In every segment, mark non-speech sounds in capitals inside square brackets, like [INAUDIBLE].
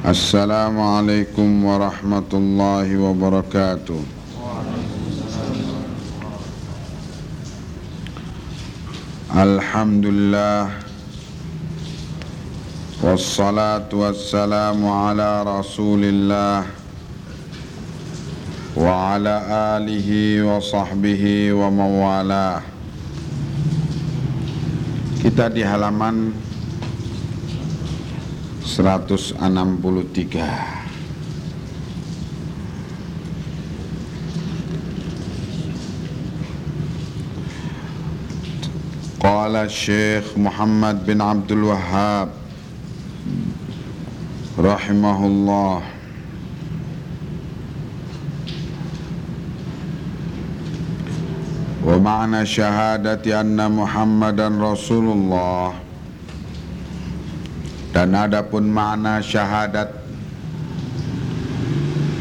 السلام عليكم ورحمة الله وبركاته. الحمد لله والصلاة والسلام على رسول الله وعلى آله وصحبه ومن والاه Kita di halaman 163 Qala Syekh Muhammad bin Abdul Wahab, rahimahullah. Wa ma'na syahadati anna Muhammadan Rasulullah dan adapun makna syahadat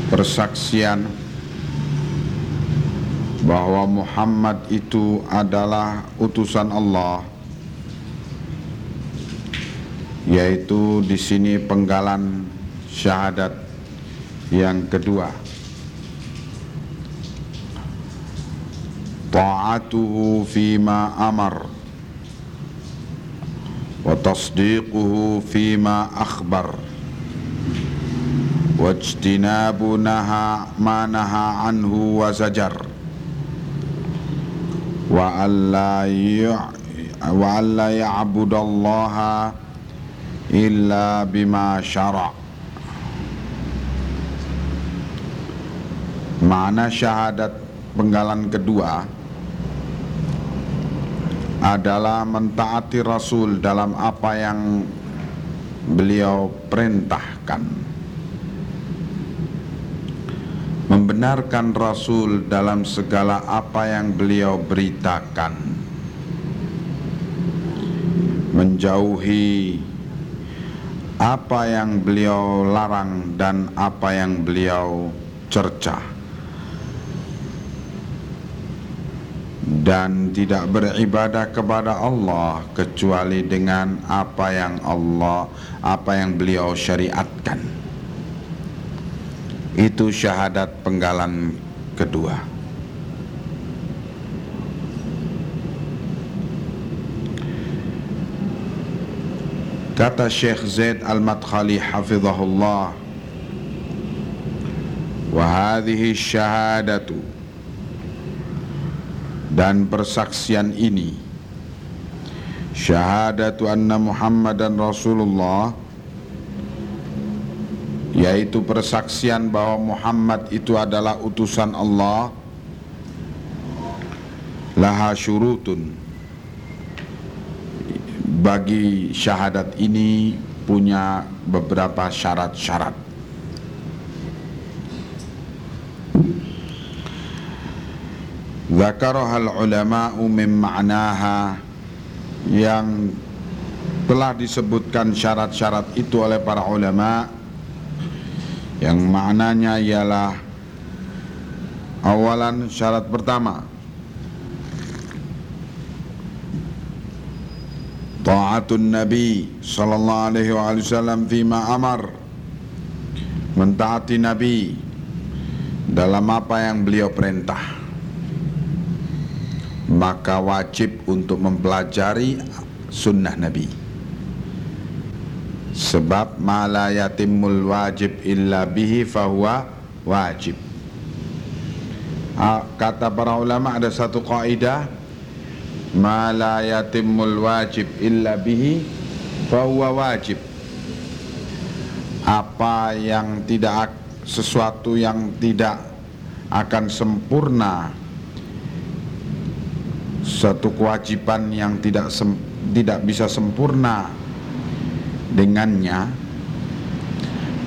persaksian bahwa Muhammad itu adalah utusan Allah yaitu di sini penggalan syahadat yang kedua. Ta'atuhu fima amar akhbar wajtinabu naha ma naha anhu wa zajar wa alla wa alla ya'budallaha illa bima syara' Makna syahadat penggalan kedua adalah mentaati Rasul dalam apa yang beliau perintahkan. Membenarkan Rasul dalam segala apa yang beliau beritakan. Menjauhi apa yang beliau larang dan apa yang beliau cercah dan tidak beribadah kepada Allah kecuali dengan apa yang Allah apa yang beliau syariatkan itu syahadat penggalan kedua. Kata Syekh Zaid Al-Madkhali hafizahullah Wa hadhihi syahadatu Dan persaksian ini. Syahadatu anna Muhammadan Rasulullah yaitu persaksian bahwa Muhammad itu adalah utusan Allah laha syurutun. Bagi syahadat ini punya beberapa syarat-syarat Zakaraha ulama'u min ma'naha yang telah disebutkan syarat-syarat itu oleh para ulama' yang maknanya ialah awalan syarat pertama. Taatun nabi sallallahu alaihi wasallam fima amar mentaati nabi dalam apa yang beliau perintah maka wajib untuk mempelajari sunnah nabi. Sebab ma la yatimul wajib illa bihi fahuwa wajib. Kata para ulama ada satu kaidah ma la yatimul wajib illa bihi fahuwa wajib. Apa yang tidak sesuatu yang tidak akan sempurna satu kewajiban yang tidak sem, tidak bisa sempurna dengannya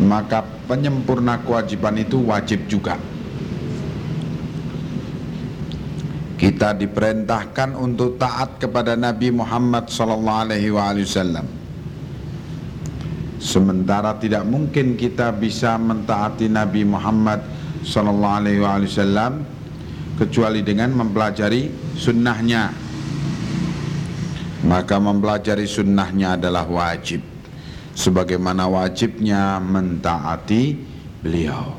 maka penyempurna kewajiban itu wajib juga. Kita diperintahkan untuk taat kepada Nabi Muhammad sallallahu alaihi wasallam. Sementara tidak mungkin kita bisa mentaati Nabi Muhammad sallallahu alaihi wasallam kecuali dengan mempelajari sunnahnya maka mempelajari sunnahnya adalah wajib sebagaimana wajibnya mentaati beliau.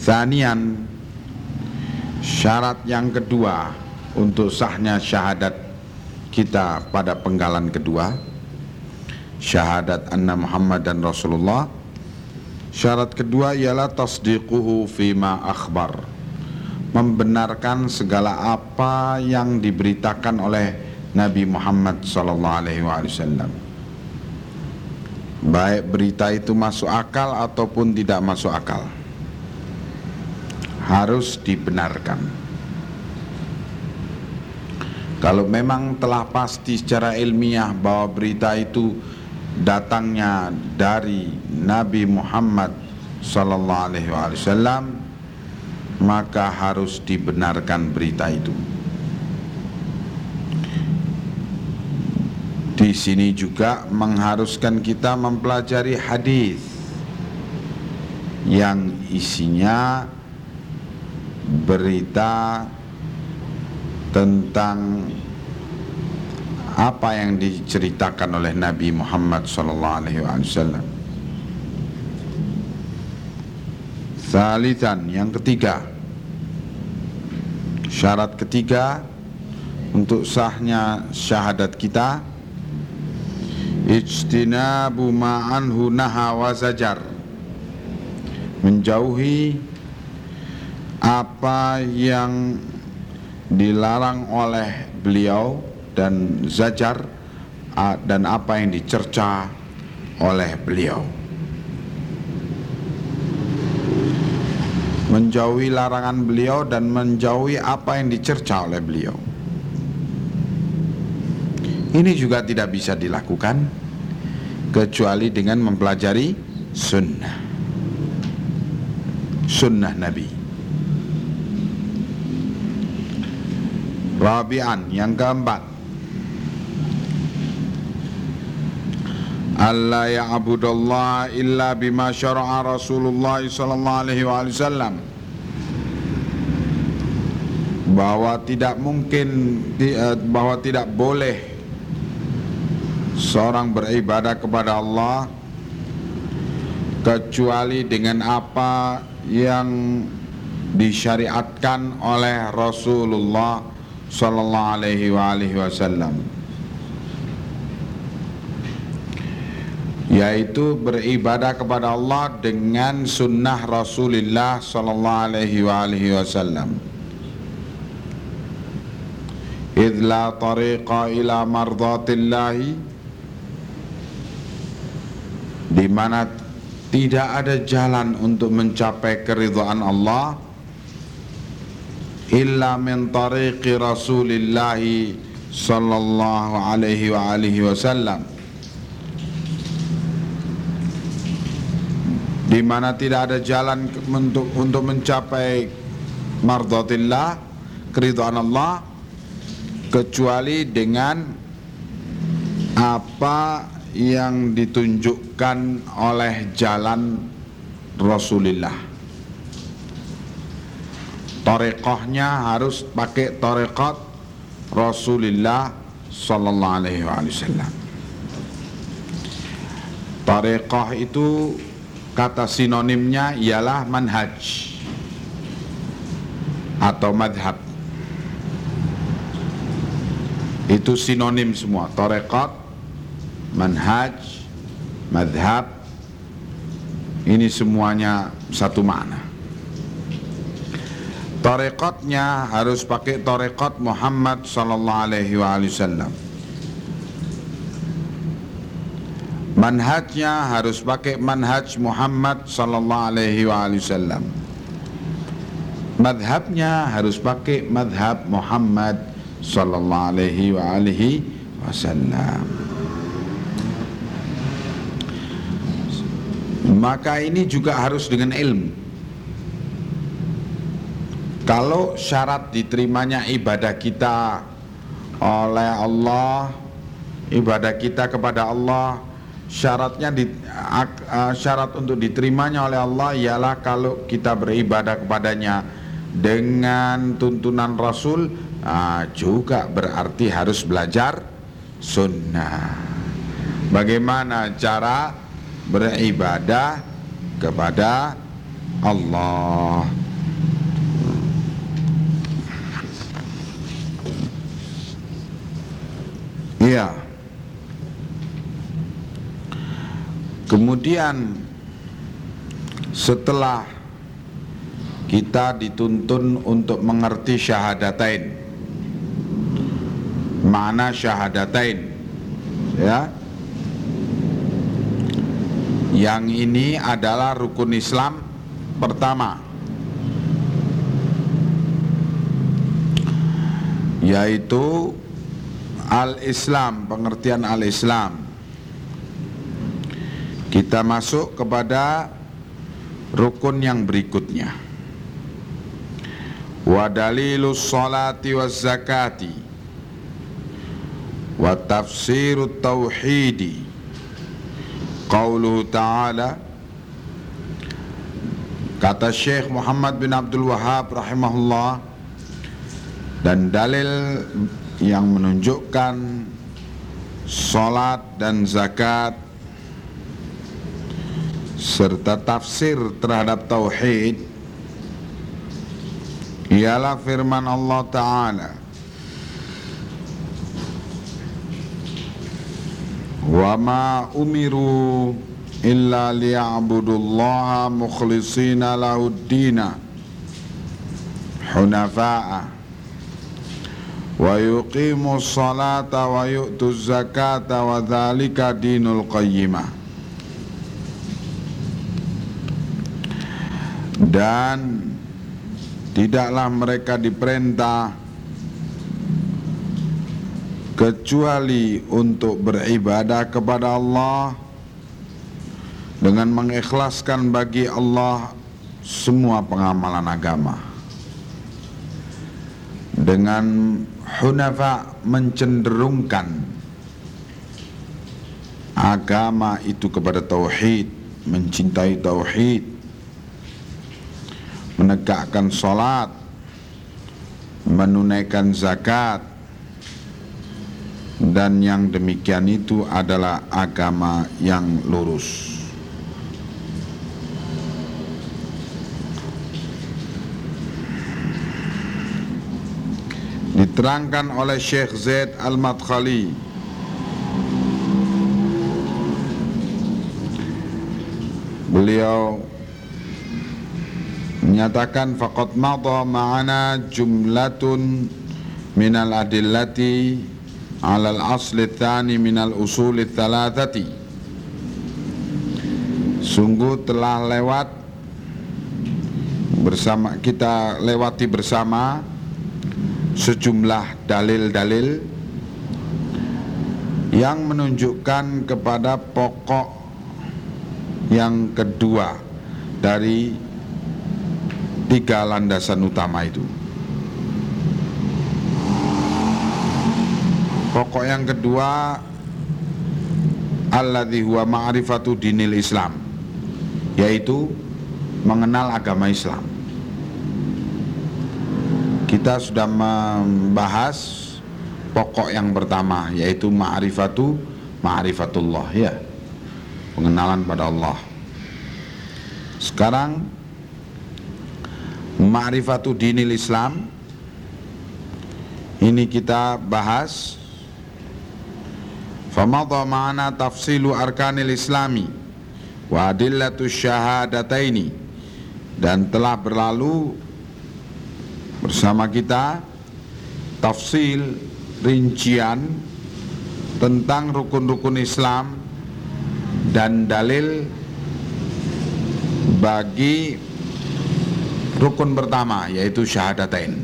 Sanian syarat yang kedua untuk sahnya syahadat kita pada penggalan kedua syahadat anna Muhammad dan Rasulullah syarat kedua ialah tasdiquhu fima akhbar. Membenarkan segala apa yang diberitakan oleh Nabi Muhammad sallallahu alaihi wasallam. Baik berita itu masuk akal ataupun tidak masuk akal. Harus dibenarkan. Kalau memang telah pasti secara ilmiah bahwa berita itu datangnya dari Nabi Muhammad sallallahu alaihi wasallam maka harus dibenarkan berita itu. Di sini juga mengharuskan kita mempelajari hadis yang isinya berita tentang apa yang diceritakan oleh Nabi Muhammad sallallahu alaihi wasallam. Salisan yang ketiga Syarat ketiga Untuk sahnya syahadat kita Ijtinabu ma'anhu naha wa zajar Menjauhi Apa yang dilarang oleh beliau dan zajar dan apa yang dicerca oleh beliau menjauhi larangan beliau dan menjauhi apa yang dicerca oleh beliau. Ini juga tidak bisa dilakukan kecuali dengan mempelajari sunnah. Sunnah Nabi. Rabi'an yang keempat. Alla ya'budallah illa bima syara'a Rasulullah sallallahu alaihi wasallam. Bahwa tidak mungkin eh, bahwa tidak boleh seorang beribadah kepada Allah kecuali dengan apa yang disyariatkan oleh Rasulullah sallallahu alaihi wasallam yaitu beribadah kepada Allah dengan sunnah Rasulullah sallallahu alaihi wasallam. La tariqa ila mardatillahi. Di mana tidak ada jalan untuk mencapai keridhaan Allah. Illa min tariqi Rasulillah sallallahu alaihi wa alihi wasallam di mana tidak ada jalan untuk untuk mencapai mardatillah keridhaan Allah kecuali dengan apa yang ditunjukkan oleh jalan Rasulullah Torekohnya harus pakai torekot Rasulullah Sallallahu Alaihi Wasallam. Torekoh itu kata sinonimnya ialah manhaj. Atau madhab. Itu sinonim semua. Torekot manhaj madhab. Ini semuanya satu makna. Torekotnya harus pakai torekot Muhammad Sallallahu Alaihi Wasallam manhajnya harus pakai manhaj Muhammad sallallahu alaihi wasallam. Madhabnya harus pakai madhab Muhammad sallallahu alaihi wa alihi wasallam. Maka ini juga harus dengan ilmu. Kalau syarat diterimanya ibadah kita oleh Allah ibadah kita kepada Allah syaratnya di, uh, syarat untuk diterimanya oleh Allah ialah kalau kita beribadah kepadanya dengan tuntunan Rasul uh, juga berarti harus belajar sunnah bagaimana cara beribadah kepada Allah. Iya. Kemudian setelah kita dituntun untuk mengerti syahadatain. Mana syahadatain? Ya. Yang ini adalah rukun Islam pertama. Yaitu al-Islam, pengertian al-Islam. Kita masuk kepada rukun yang berikutnya. Wa dalilus salati waz zakati wa tafsirut tauhidi. Qauluhu ta'ala Kata Syekh Muhammad bin Abdul Wahab rahimahullah dan dalil yang menunjukkan salat dan zakat serta tafsir terhadap tauhid ialah firman Allah taala. Wa ma umiru illa liya'budullaha mukhlishina lahud-dina hunafa'a. Wa yuqimu salata wa yu'tu zakata wa dhalika dinul qayyimah dan tidaklah mereka diperintah kecuali untuk beribadah kepada Allah dengan mengikhlaskan bagi Allah semua pengamalan agama. Dengan hunafa mencenderungkan agama itu kepada tauhid, mencintai tauhid, menegakkan salat, menunaikan zakat dan yang demikian itu adalah agama yang lurus. diterangkan oleh Syekh Zaid Al-Madkhali beliau menyatakan faqad madha ma'ana jumlatun minal adillati ala al-asli tsani minal usul thalathati. Sungguh telah lewat bersama kita lewati bersama sejumlah dalil-dalil yang menunjukkan kepada pokok yang kedua dari tiga landasan utama itu. Pokok yang kedua alladzi huwa ma'rifatu dinil Islam yaitu mengenal agama Islam. Kita sudah membahas pokok yang pertama yaitu ma'rifatu ma'rifatullah ya. Pengenalan pada Allah. Sekarang ma'rifatu dinil Islam. Ini kita bahas. Famadha ma'ana tafsilu arkanil islami wa adillatu syahadataini. Dan telah berlalu bersama kita tafsil rincian tentang rukun-rukun Islam dan dalil bagi rukun pertama yaitu syahadatain.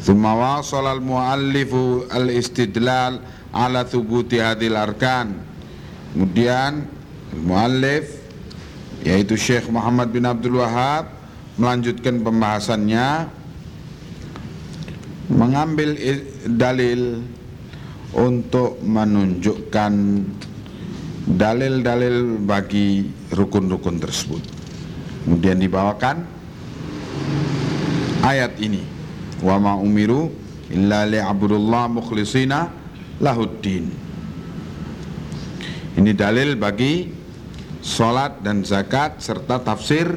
Thumma wasala al-muallifu al-istidlal ala thubuti hadil arkan. Kemudian muallif yaitu Syekh Muhammad bin Abdul Wahab melanjutkan pembahasannya mengambil dalil untuk menunjukkan dalil-dalil bagi rukun-rukun tersebut. Kemudian dibawakan ayat ini. Wa ma umiru illa li'abudullah mukhlisina lahuddin. Ini dalil bagi salat dan zakat serta tafsir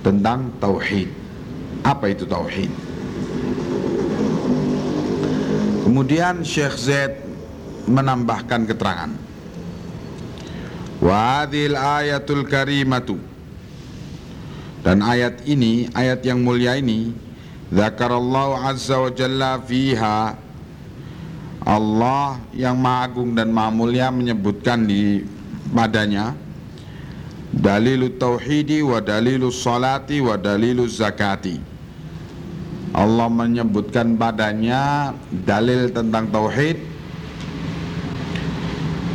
tentang tauhid. Apa itu tauhid? Kemudian Syekh Zaid menambahkan keterangan. Wadil ayatul karimatu dan ayat ini, ayat yang mulia ini Zakarallahu azza wa jalla fiha Allah yang maha agung dan maha mulia menyebutkan di padanya dalilu tauhidi wa dalilu salati wa dalilu zakati. Allah menyebutkan padanya dalil tentang tauhid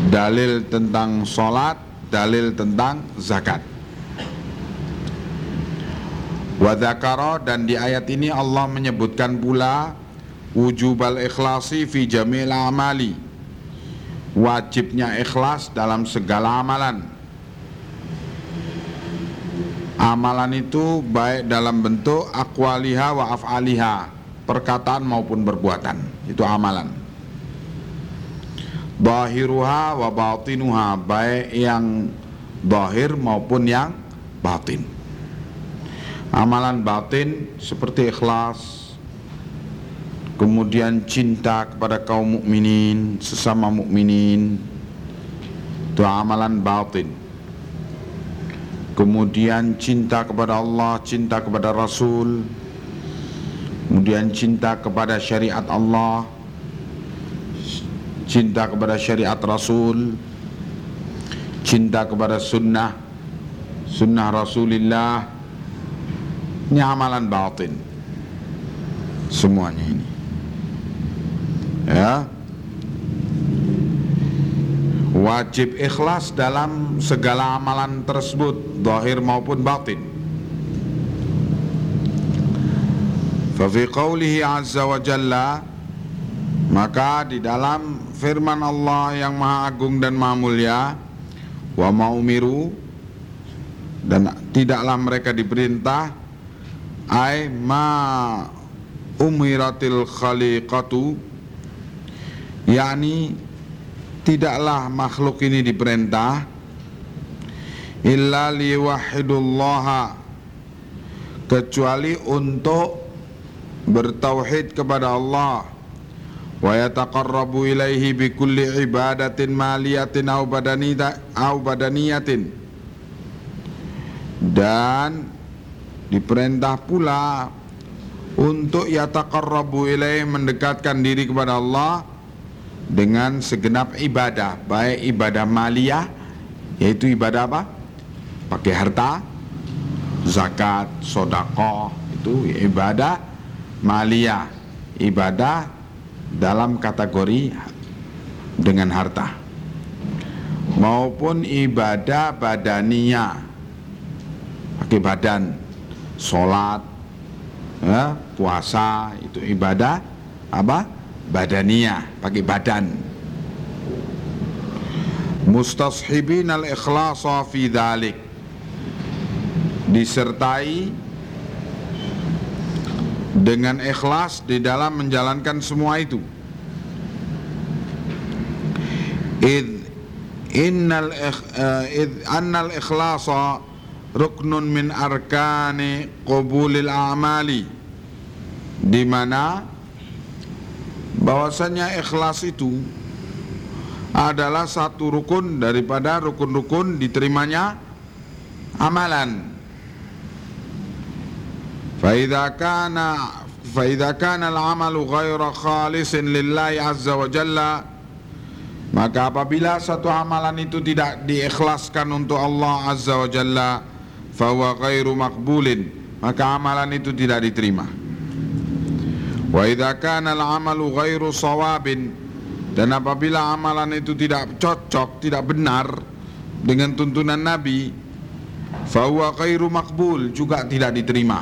dalil tentang salat dalil tentang zakat Wadakaro dan di ayat ini Allah menyebutkan pula wujubal ikhlasi fi jamil amali. Wajibnya ikhlas dalam segala amalan. Amalan itu baik dalam bentuk akwaliha wa af'aliha perkataan maupun perbuatan. Itu amalan. Bahiruha wa batinuha baik yang bahir maupun yang batin amalan batin seperti ikhlas kemudian cinta kepada kaum mukminin sesama mukminin itu amalan batin. Kemudian cinta kepada Allah cinta kepada Rasul kemudian cinta kepada syariat Allah cinta kepada syariat Rasul cinta kepada sunnah sunnah Rasulullah ini amalan batin. Semuanya ini. Ya. Wajib ikhlas dalam segala amalan tersebut zahir maupun batin. Fa fi qawlihi azza wa jalla maka di dalam firman Allah yang maha agung dan maha mulia wa maumiru dan tidaklah mereka diperintah ai ma umiratil khaliqatu. Yakni tidaklah makhluk ini diperintah. Illa liwahidullaha. Kecuali untuk bertauhid kepada Allah. Wa yataqarrabu ilaihi bi kulli ibadatin maliyatin au badaniyatin. Dan diperintah pula untuk yataqarrabu ilaihi mendekatkan diri kepada Allah dengan segenap ibadah baik ibadah maliyah yaitu ibadah apa? Pakai harta zakat sodako itu ibadah maliyah ibadah dalam kategori dengan harta. Maupun ibadah badaniyah pakai badan sholat ya, puasa itu ibadah apa? Badaniyah pakai badan. Mustashibin al-ikhlasa fi dhalik. Disertai dengan ikhlas di dalam menjalankan semua itu. Id innal uh, id annal ikhlasa ruknun min arkani qabulil a'mali di mana bahwasanya ikhlas itu adalah satu rukun daripada rukun-rukun diterimanya amalan. Faidha kana faidha kana al-amalu ghaira khalisin lillahi azza wa jalla maka apabila satu amalan itu tidak diikhlaskan untuk Allah azza wa jalla fahuwa ghairu maqbulin maka amalan itu tidak diterima. Wa idza kana al-amalu ghairu sawabin dan apabila amalan itu tidak cocok, tidak benar dengan tuntunan Nabi, fa huwa ghairu maqbul juga tidak diterima.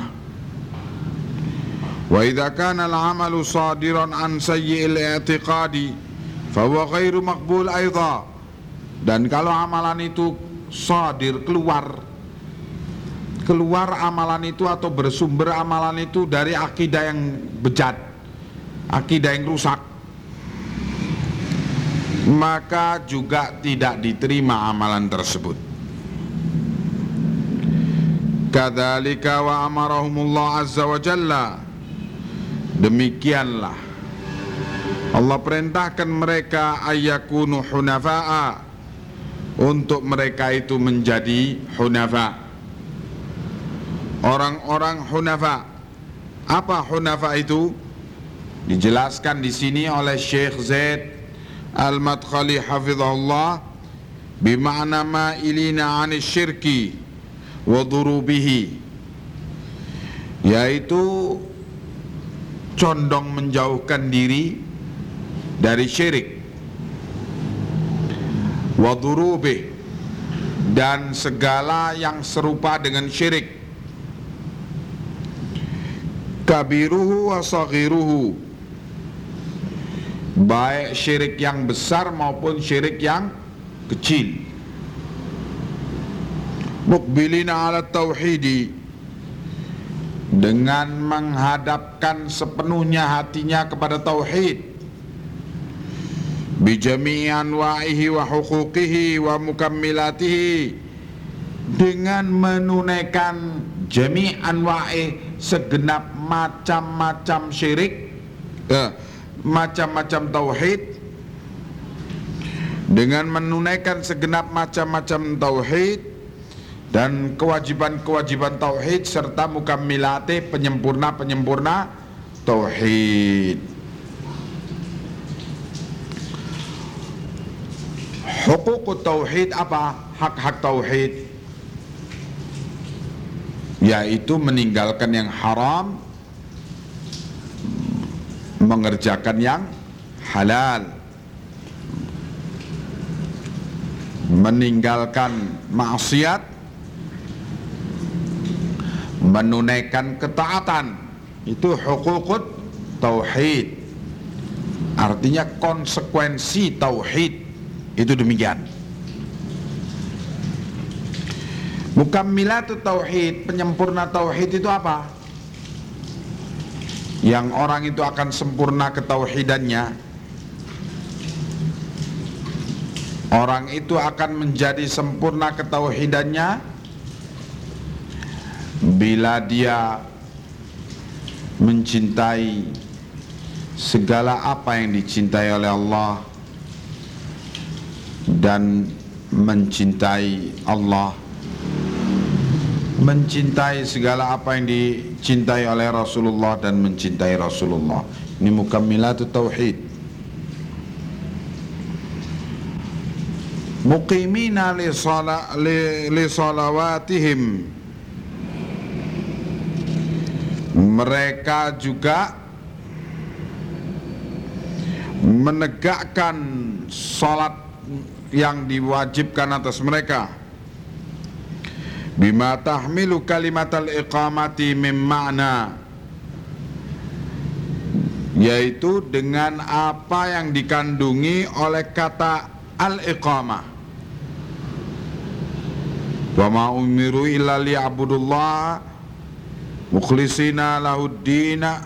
Wa idza kana al-amalu sadiran an sayyi'il i'tiqadi fa huwa ghairu maqbul aidha. Dan kalau amalan itu sadir keluar keluar amalan itu atau bersumber amalan itu dari akidah yang bejat, akidah yang rusak, maka juga tidak diterima amalan tersebut. Kadzalika wa amarahumullah azza wa jalla. Demikianlah. Allah perintahkan mereka ayyakunu hunafa'a. Untuk mereka itu menjadi hunafa orang-orang hunafa. Apa hunafa itu? Dijelaskan di sini oleh Syekh Zaid Al-Madkhali hafizahullah bima'na ma'ilina 'anil syirki wa durubihi. Yaitu condong menjauhkan diri dari syirik. Wadurubih dan segala yang serupa dengan syirik kabiruhu wa saghiruhu. Baik syirik yang besar maupun syirik yang kecil. Mukbilina ala tauhidi. Dengan menghadapkan sepenuhnya hatinya kepada tauhid. Bijami'i anwa'ihi wa huquqihi wa mukammilatihi. Dengan menunaikan jami' anwa'i segenap macam-macam syirik eh, macam-macam tauhid dengan menunaikan segenap macam-macam tauhid dan kewajiban-kewajiban tauhid serta mukammilati penyempurna-penyempurna tauhid. Hukuk tauhid apa? Hak-hak tauhid. Yaitu meninggalkan yang haram mengerjakan yang halal. Meninggalkan maksiat. Menunaikan ketaatan. Itu hukukut tauhid. Artinya konsekuensi tauhid. Itu demikian. Mukammilatut tauhid, penyempurna tauhid itu apa? Yang orang itu akan sempurna ketauhidannya. Orang itu akan menjadi sempurna ketauhidannya bila dia mencintai segala apa yang dicintai oleh Allah dan mencintai Allah mencintai segala apa yang dicintai oleh Rasulullah dan mencintai Rasulullah. Ini mukammilatut tauhid. Muqimina li salawatihim. Mereka juga menegakkan salat yang diwajibkan atas mereka bima tahmilu kalimatal iqamati mim ma'na. Yaitu dengan apa yang dikandungi oleh kata al-iqamah. Wa ma umiru illa liya'budullah. Mukhlisina lahuddina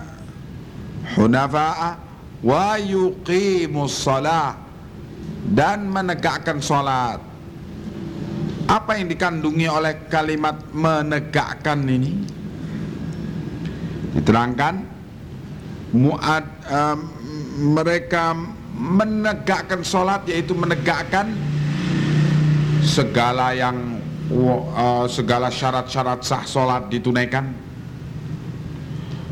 hunafa'a wa yuqimus salah. Dan menegakkan sholat apa yang dikandungi oleh kalimat menegakkan ini? Diterangkan muad um, mereka menegakkan sholat yaitu menegakkan segala yang uh, segala syarat-syarat sah sholat ditunaikan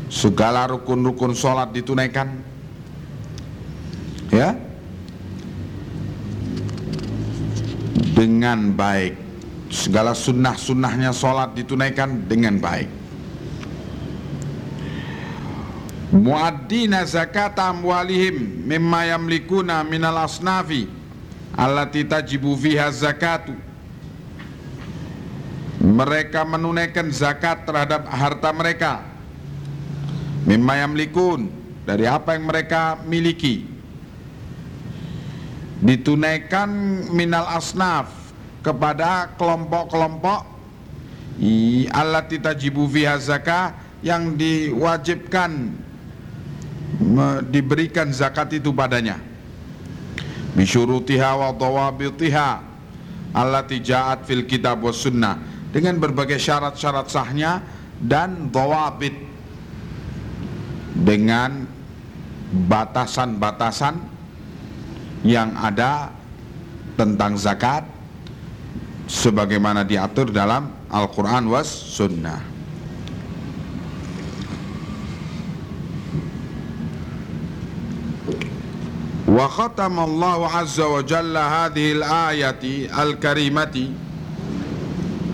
segala rukun-rukun sholat ditunaikan ya? Dengan baik segala sunnah-sunnahnya sholat ditunaikan dengan baik. Muaddina zakat amwalihim mimma yamlikuna minal asnafi allati tajibu fiha zakatu. Mereka menunaikan zakat terhadap harta mereka. Mimma yamlikun dari apa yang mereka miliki. Ditunaikan minal asnaf kepada kelompok-kelompok alat tajibu fiha zakah yang diwajibkan diberikan zakat itu padanya. Bisyurutiha wa dawabitiha allati ja'at fil kitab was sunnah dengan berbagai syarat-syarat sahnya dan dawabit dengan batasan-batasan yang ada tentang zakat sebagaimana diatur dalam Al-Quran was sunnah. Wa khatama Allah azza wa jalla hadhihi al-ayati al-karimati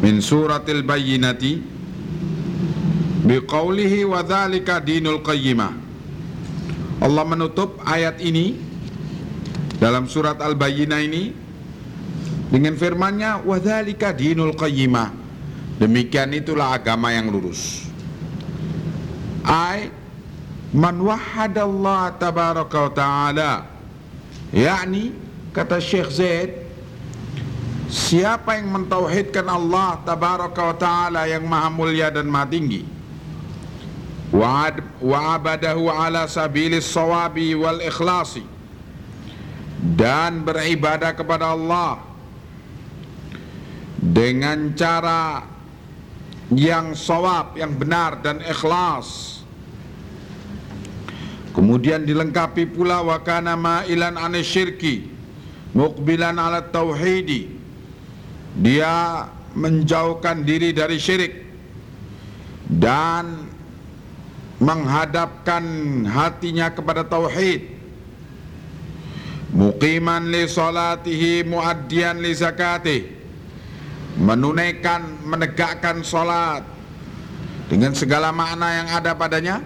min suratil bayyinati biqaulihi wa dhalika dinul qayyimah. Allah menutup ayat ini dalam surat Al-Bayyinah ini dengan firman-Nya wadzalika dinul qayyimah. Demikian itulah agama yang lurus. Ai man wahhadallah tabaraka wa ta'ala. Yakni kata Syekh Zaid siapa yang mentauhidkan Allah tabaraka wa taala yang maha mulia dan maha tinggi wa abadahu ala sabilis sawabi wal ikhlasi dan beribadah kepada Allah dengan cara yang sawab, yang benar dan ikhlas Kemudian dilengkapi pula wa kana ma'ilan syirki muqbilan ala tauhidi. Dia menjauhkan diri dari syirik dan menghadapkan hatinya kepada tauhid. Muqiman li salatihi muaddian li zakatih. Menunaikan, menegakkan salat dengan segala makna yang ada padanya.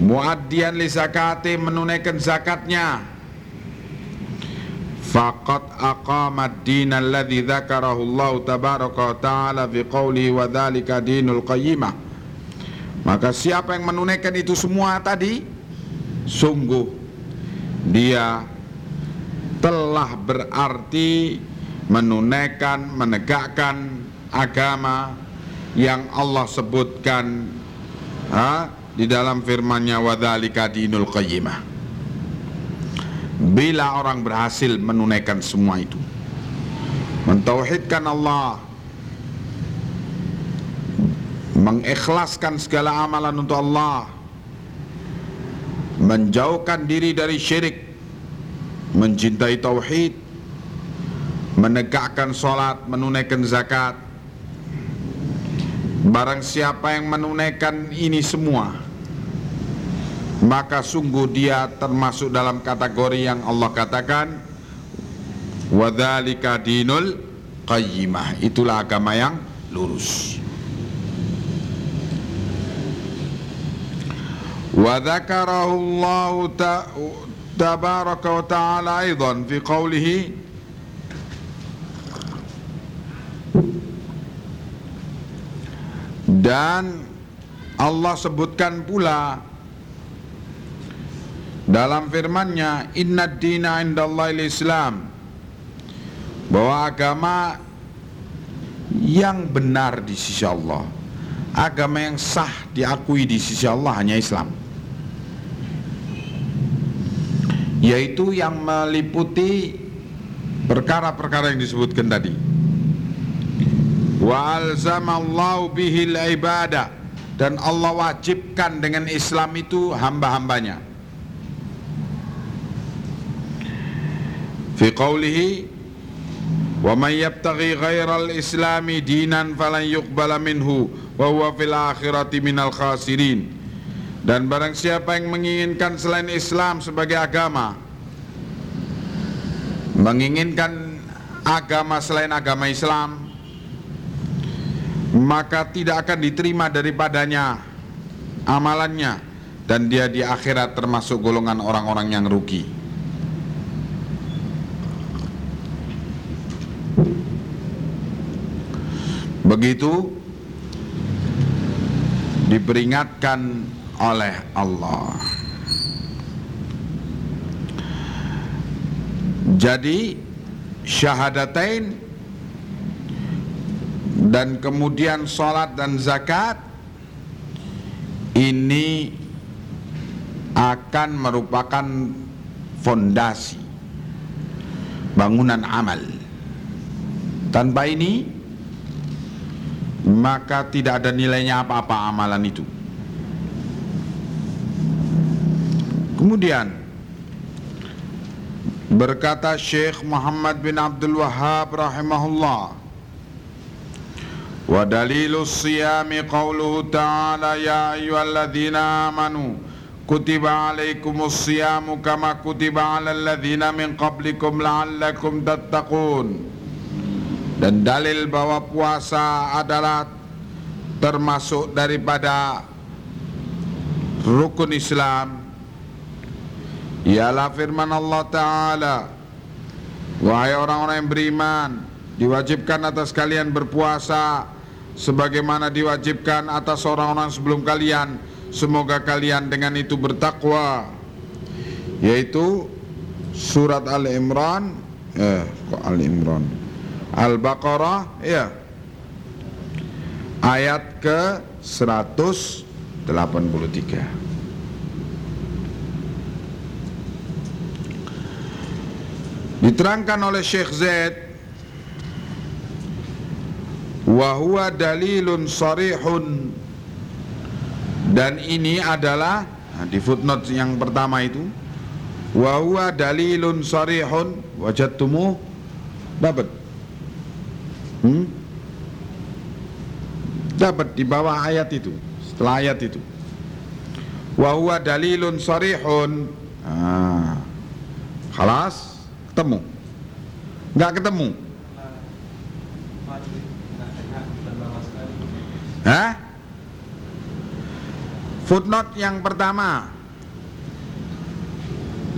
Muaddian li zakati menunaikan zakatnya. Faqad aqamat din alladhi dzakarahu Allah tabaraka wa taala fi qawli wa dzalika dinul qayyimah. Maka siapa yang menunaikan itu semua tadi sungguh dia telah berarti menunaikan menegakkan agama yang Allah sebutkan ha, di dalam firman-Nya wadzalika dinul qayyimah. Bila orang berhasil menunaikan semua itu, mentauhidkan Allah, mengikhlaskan segala amalan untuk Allah, menjauhkan diri dari syirik, mencintai tauhid, menegakkan solat, menunaikan zakat. Barang siapa yang menunaikan ini semua, maka sungguh dia termasuk dalam kategori yang Allah katakan wadzalika dinul qayyimah itulah agama yang lurus Allah tabaraka wa ta'ala aidan fi qawlihi dan Allah sebutkan pula dalam firman-Nya inna dina indallahi islam bahwa agama yang benar di sisi Allah agama yang sah diakui di sisi Allah hanya Islam. Yaitu yang meliputi perkara-perkara yang disebutkan tadi wa alzamallahu bihil ibadah. Dan Allah wajibkan dengan Islam itu hamba-hambanya. Fi qawlihi wa man yabtaghi ghairal islami dinan falan yuqbala minhu wa huwa fil akhirati minal khasirin. Dan barang siapa yang menginginkan selain Islam sebagai agama menginginkan agama selain agama Islam maka tidak akan diterima daripadanya amalannya dan dia di akhirat termasuk golongan orang-orang yang rugi Begitu diperingatkan oleh Allah. Jadi syahadatain dan kemudian sholat dan zakat ini akan merupakan fondasi bangunan amal. Tanpa ini maka tidak ada nilainya apa-apa amalan itu. Kemudian berkata Syekh Muhammad bin Abdul Wahhab rahimahullah Wa dalilus siyami qawluhu ta'ala ya ayyuhalladzina amanu kutiba alaikumus siyamu kama kutiba alal ladzina min qablikum la'allakum tattaqun dan dalil bahwa puasa adalah termasuk daripada rukun Islam ialah firman Allah Ta'ala Wahai orang-orang yang beriman Diwajibkan atas kalian berpuasa sebagaimana diwajibkan atas orang-orang sebelum kalian semoga kalian dengan itu bertakwa. Yaitu surat Al-Imran eh kok Al-Imran Al-Baqarah ya. Ayat ke 183 diterangkan oleh Syekh Zaid Wahuwa dalilun sarihun. Dan ini adalah nah, Di footnote yang pertama itu Wahuwa dalilun sarihun Wajadtumu Dapat. Hmm? Dapat di bawah ayat itu Setelah ayat itu. Wahuwa dalilun sarihun. Ah. Khalas Ketemu. Enggak ketemu Hah? Footnote yang pertama.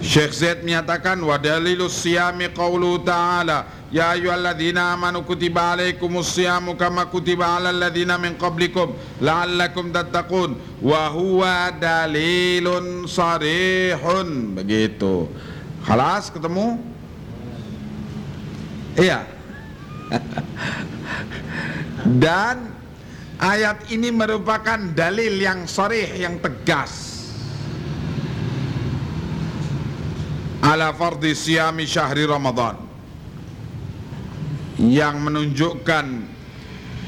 Syekh Zaid menyatakan wa dalilus siyami qawlu ta'ala ya ayyuhalladzina amanu kutiba alaikumus siyamu kama kutiba alal ladzina min qablikum la'allakum tattaqun wa huwa dalilun sarihun. Begitu. Halas ketemu? Iya. [LAUGHS] Dan Ayat ini merupakan dalil yang sorih, yang tegas. Ala fardi siyami syahri Ramadan. Yang menunjukkan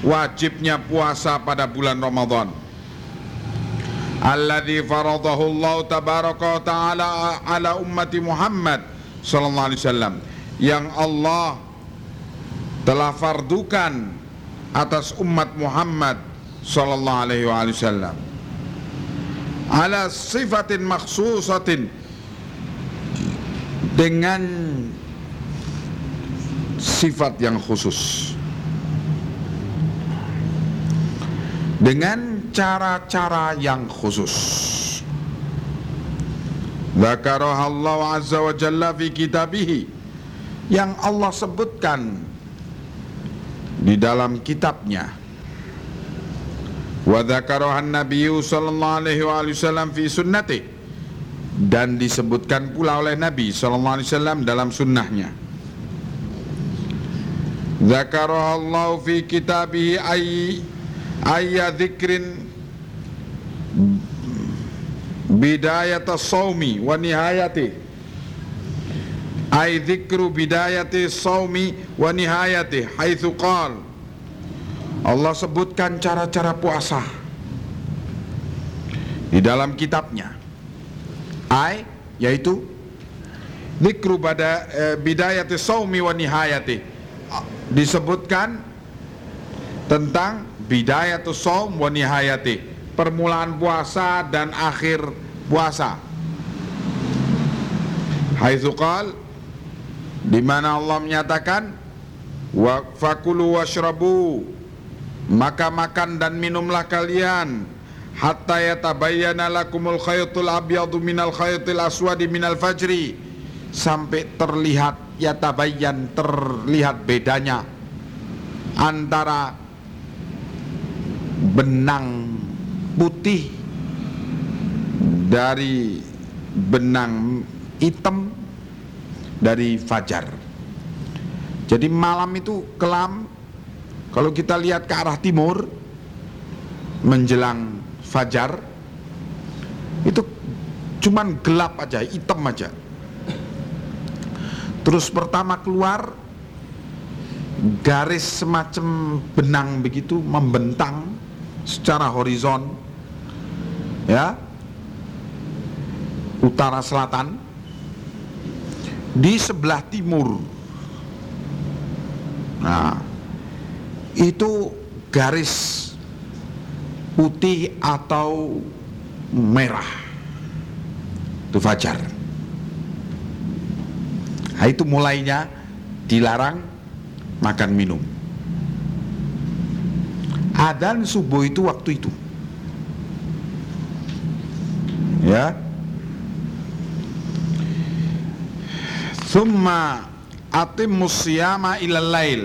wajibnya puasa pada bulan Ramadan. Alladhi faradahu Allah tabaraka wa ta'ala ala ummati Muhammad Sallallahu alaihi wasallam. Yang Allah telah fardukan atas umat Muhammad sallallahu alaihi wasallam. Ala sifatin makhsusatin. Dengan sifat yang khusus. Dengan cara-cara yang khusus. Zakaraha Allah Azza wa Jalla fi kitabihi. Yang Allah sebutkan di dalam kitabnya. Wa dzakarahan nabiyyu sallallahu alaihi wasallam fi sunnati. Dan disebutkan pula oleh Nabi sallallahu alaihi wasallam dalam sunnahnya. Dzakaraha Allah fi kitabihi ay ayya dzikrin bidayat as-saumi wa nihayatihi ay dzikru bidayati saumi wa nihayati haitsu qal Allah sebutkan cara-cara puasa. Di dalam kitabnya. Ay yaitu dzikru bada e, bidayati saumi wa nihayati disebutkan tentang bidayatu saum wa nihayati permulaan puasa dan akhir puasa. Haitsu di mana Allah menyatakan wa fakulu washrabu maka makan dan minumlah kalian hatta yatabayyana lakumul khaytul abyadu minal khaytil aswadi minal fajri. Sampai terlihat yatabayyan terlihat bedanya antara benang putih dari benang hitam dari fajar. Jadi malam itu kelam kalau kita lihat ke arah timur menjelang fajar itu cuman gelap aja, hitam aja. terus pertama keluar garis semacam benang begitu membentang secara horizon ya utara selatan di sebelah timur. Nah itu garis putih atau merah. Itu fajar. Nah, itu mulainya dilarang makan minum. Adan subuh itu waktu itu. Ya summa atimmus siyama ilal lail.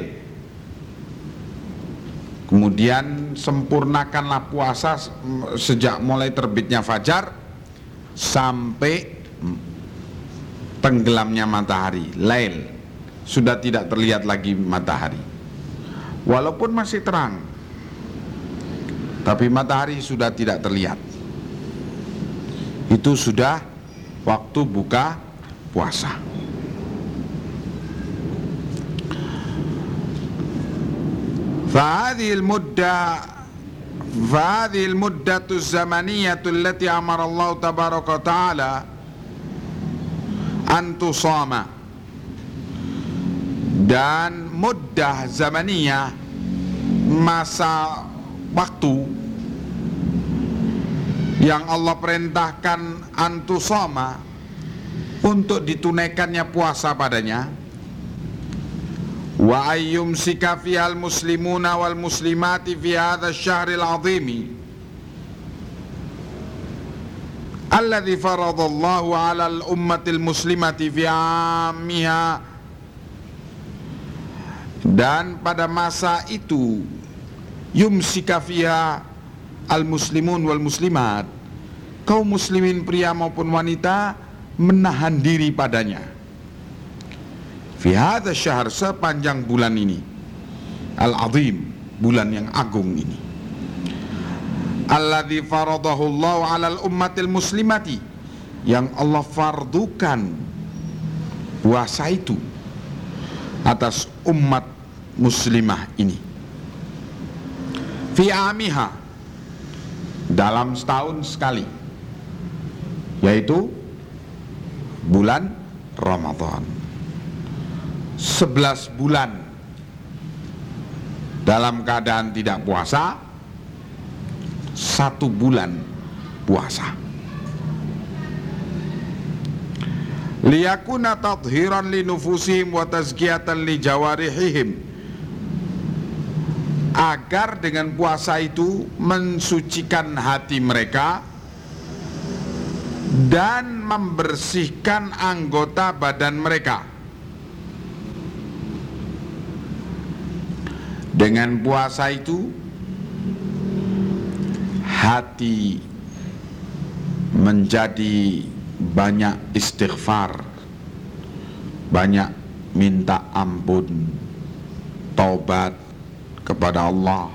Kemudian sempurnakanlah puasa sejak mulai terbitnya fajar sampai tenggelamnya matahari lail. Sudah tidak terlihat lagi matahari. Walaupun masih terang tapi matahari sudah tidak terlihat. Itu sudah waktu buka puasa فهذه المدة فهذه المدة الزمنية التي أمر الله تبارك وتعالى أن تصام dan muddah zamaniyah masa waktu yang Allah perintahkan antusoma untuk ditunaikannya puasa padanya wa ayyum sikafi al muslimuna wal muslimati fi hadha syahril azimi. Alladhi faradallahu ala al ummatil muslimati fi amiha dan pada masa itu yumsika fiha al muslimun wal muslimat. Kaum muslimin pria maupun wanita menahan diri padanya fi hadha syahr sepanjang bulan ini. Al azim bulan yang agung ini. Alladzi faradahu Allah 'ala al ummatil muslimati. Yang Allah fardukan puasa itu atas umat muslimah ini. Fi amiha dalam setahun sekali yaitu bulan Ramadan 11 bulan dalam keadaan tidak puasa satu bulan puasa liyakuna tadhiran li nufusihim wa tazkiyatan li jawarihihim agar dengan puasa itu mensucikan hati mereka dan membersihkan anggota badan mereka. Dengan puasa itu hati menjadi banyak istighfar, banyak minta ampun, taubat, kepada Allah.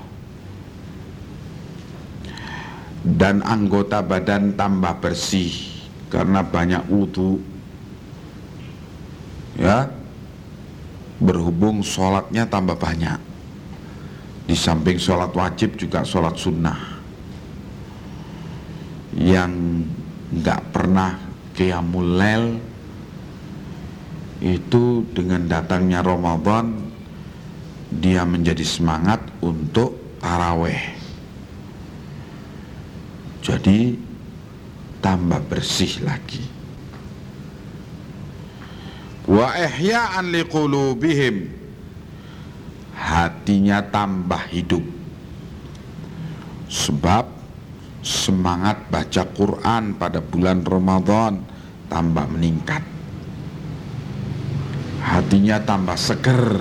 Dan anggota badan tambah bersih karena banyak wudhu ya berhubung sholatnya tambah banyak di samping sholat wajib juga sholat sunnah. Yang nggak pernah qiyamul itu dengan datangnya Ramadan dia menjadi semangat untuk taraweh. Jadi tambah bersih lagi. Wa ihya'an liqulubihim hatinya tambah hidup. Sebab semangat baca Quran pada bulan Ramadan tambah meningkat. Hatinya tambah seger.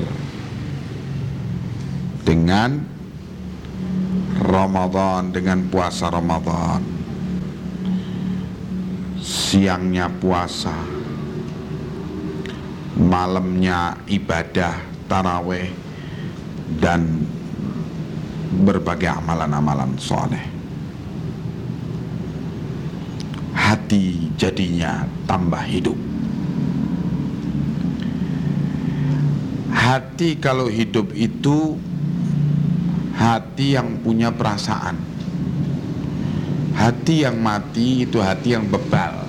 Dengan Ramadan dengan puasa Ramadan. Siangnya puasa. Malamnya ibadah taraweh dan berbagai amalan-amalan soleh. Hati jadinya tambah hidup. Hati kalau hidup itu hati yang punya perasaan. Hati yang mati itu hati yang bebal.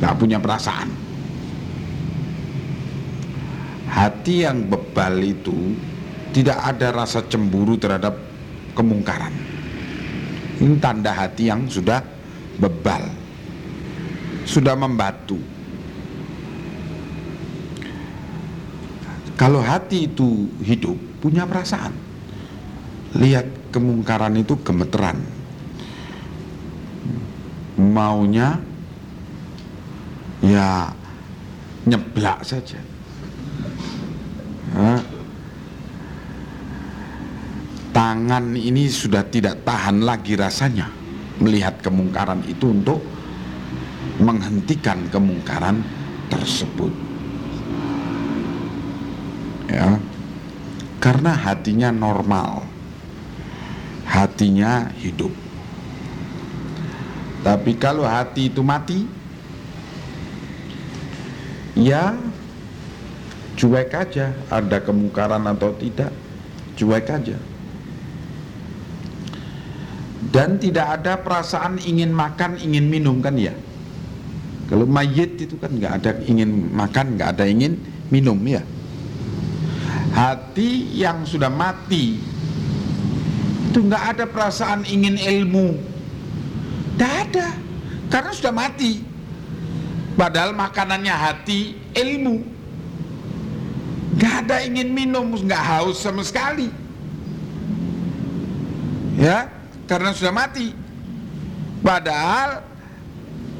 Gak punya perasaan hati yang bebal itu tidak ada rasa cemburu terhadap kemungkaran. Ini tanda hati yang sudah bebal sudah membatu. Kalau hati itu hidup punya perasaan. Lihat kemungkaran itu gemeteran. Maunya ya nyeblak saja tangan ini sudah tidak tahan lagi rasanya melihat kemungkaran itu untuk menghentikan kemungkaran tersebut. Ya. Karena hatinya normal. Hatinya hidup. Tapi kalau hati itu mati ya cuek aja. Ada kemungkaran atau tidak cuek aja dan tidak ada perasaan ingin makan ingin minum kan ya kalau mayit itu kan nggak ada ingin makan nggak ada ingin minum ya hati yang sudah mati itu nggak ada perasaan ingin ilmu. Tidak ada karena sudah mati. Padahal makanannya hati ilmu. Nggak ada ingin minum nggak haus sama sekali. Ya karena sudah mati. Padahal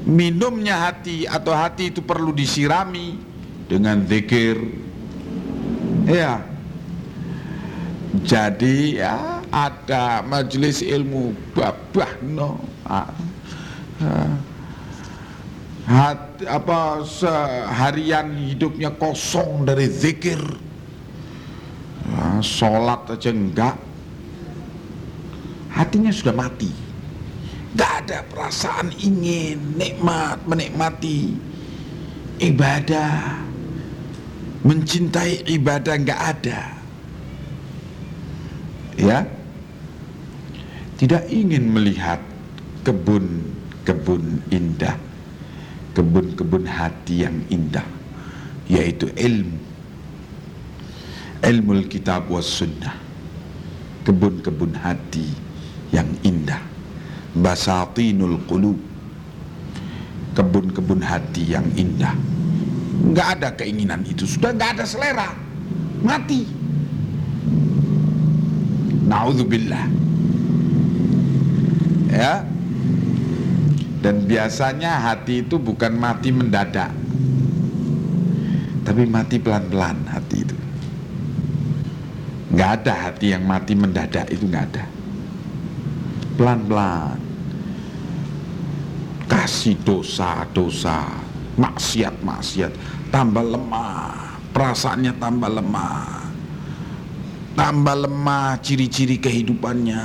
minumnya hati atau hati itu perlu disirami dengan zikir. Ya. Jadi ya ada majelis ilmu babah no. Hat, apa seharian hidupnya kosong dari zikir. Nah, sholat aja enggak hatinya sudah mati. Gak ada perasaan ingin nikmat menikmati ibadah. Mencintai ibadah gak ada. Ya? Tidak ingin melihat kebun-kebun indah kebun-kebun hati yang indah yaitu ilmu. Ilmu kitab was sunnah. Kebun-kebun hati yang indah. Basatinul qulub. Kebun-kebun hati yang indah. Nggak ada keinginan itu. Sudah nggak ada selera. Mati. Naudzubillah. Ya. Dan biasanya hati itu bukan mati mendadak. Tapi mati pelan-pelan hati itu. Nggak ada hati yang mati mendadak itu nggak ada pelan-pelan. Kasih dosa-dosa maksiat-maksiat tambah lemah perasaannya tambah lemah. Tambah lemah ciri-ciri kehidupannya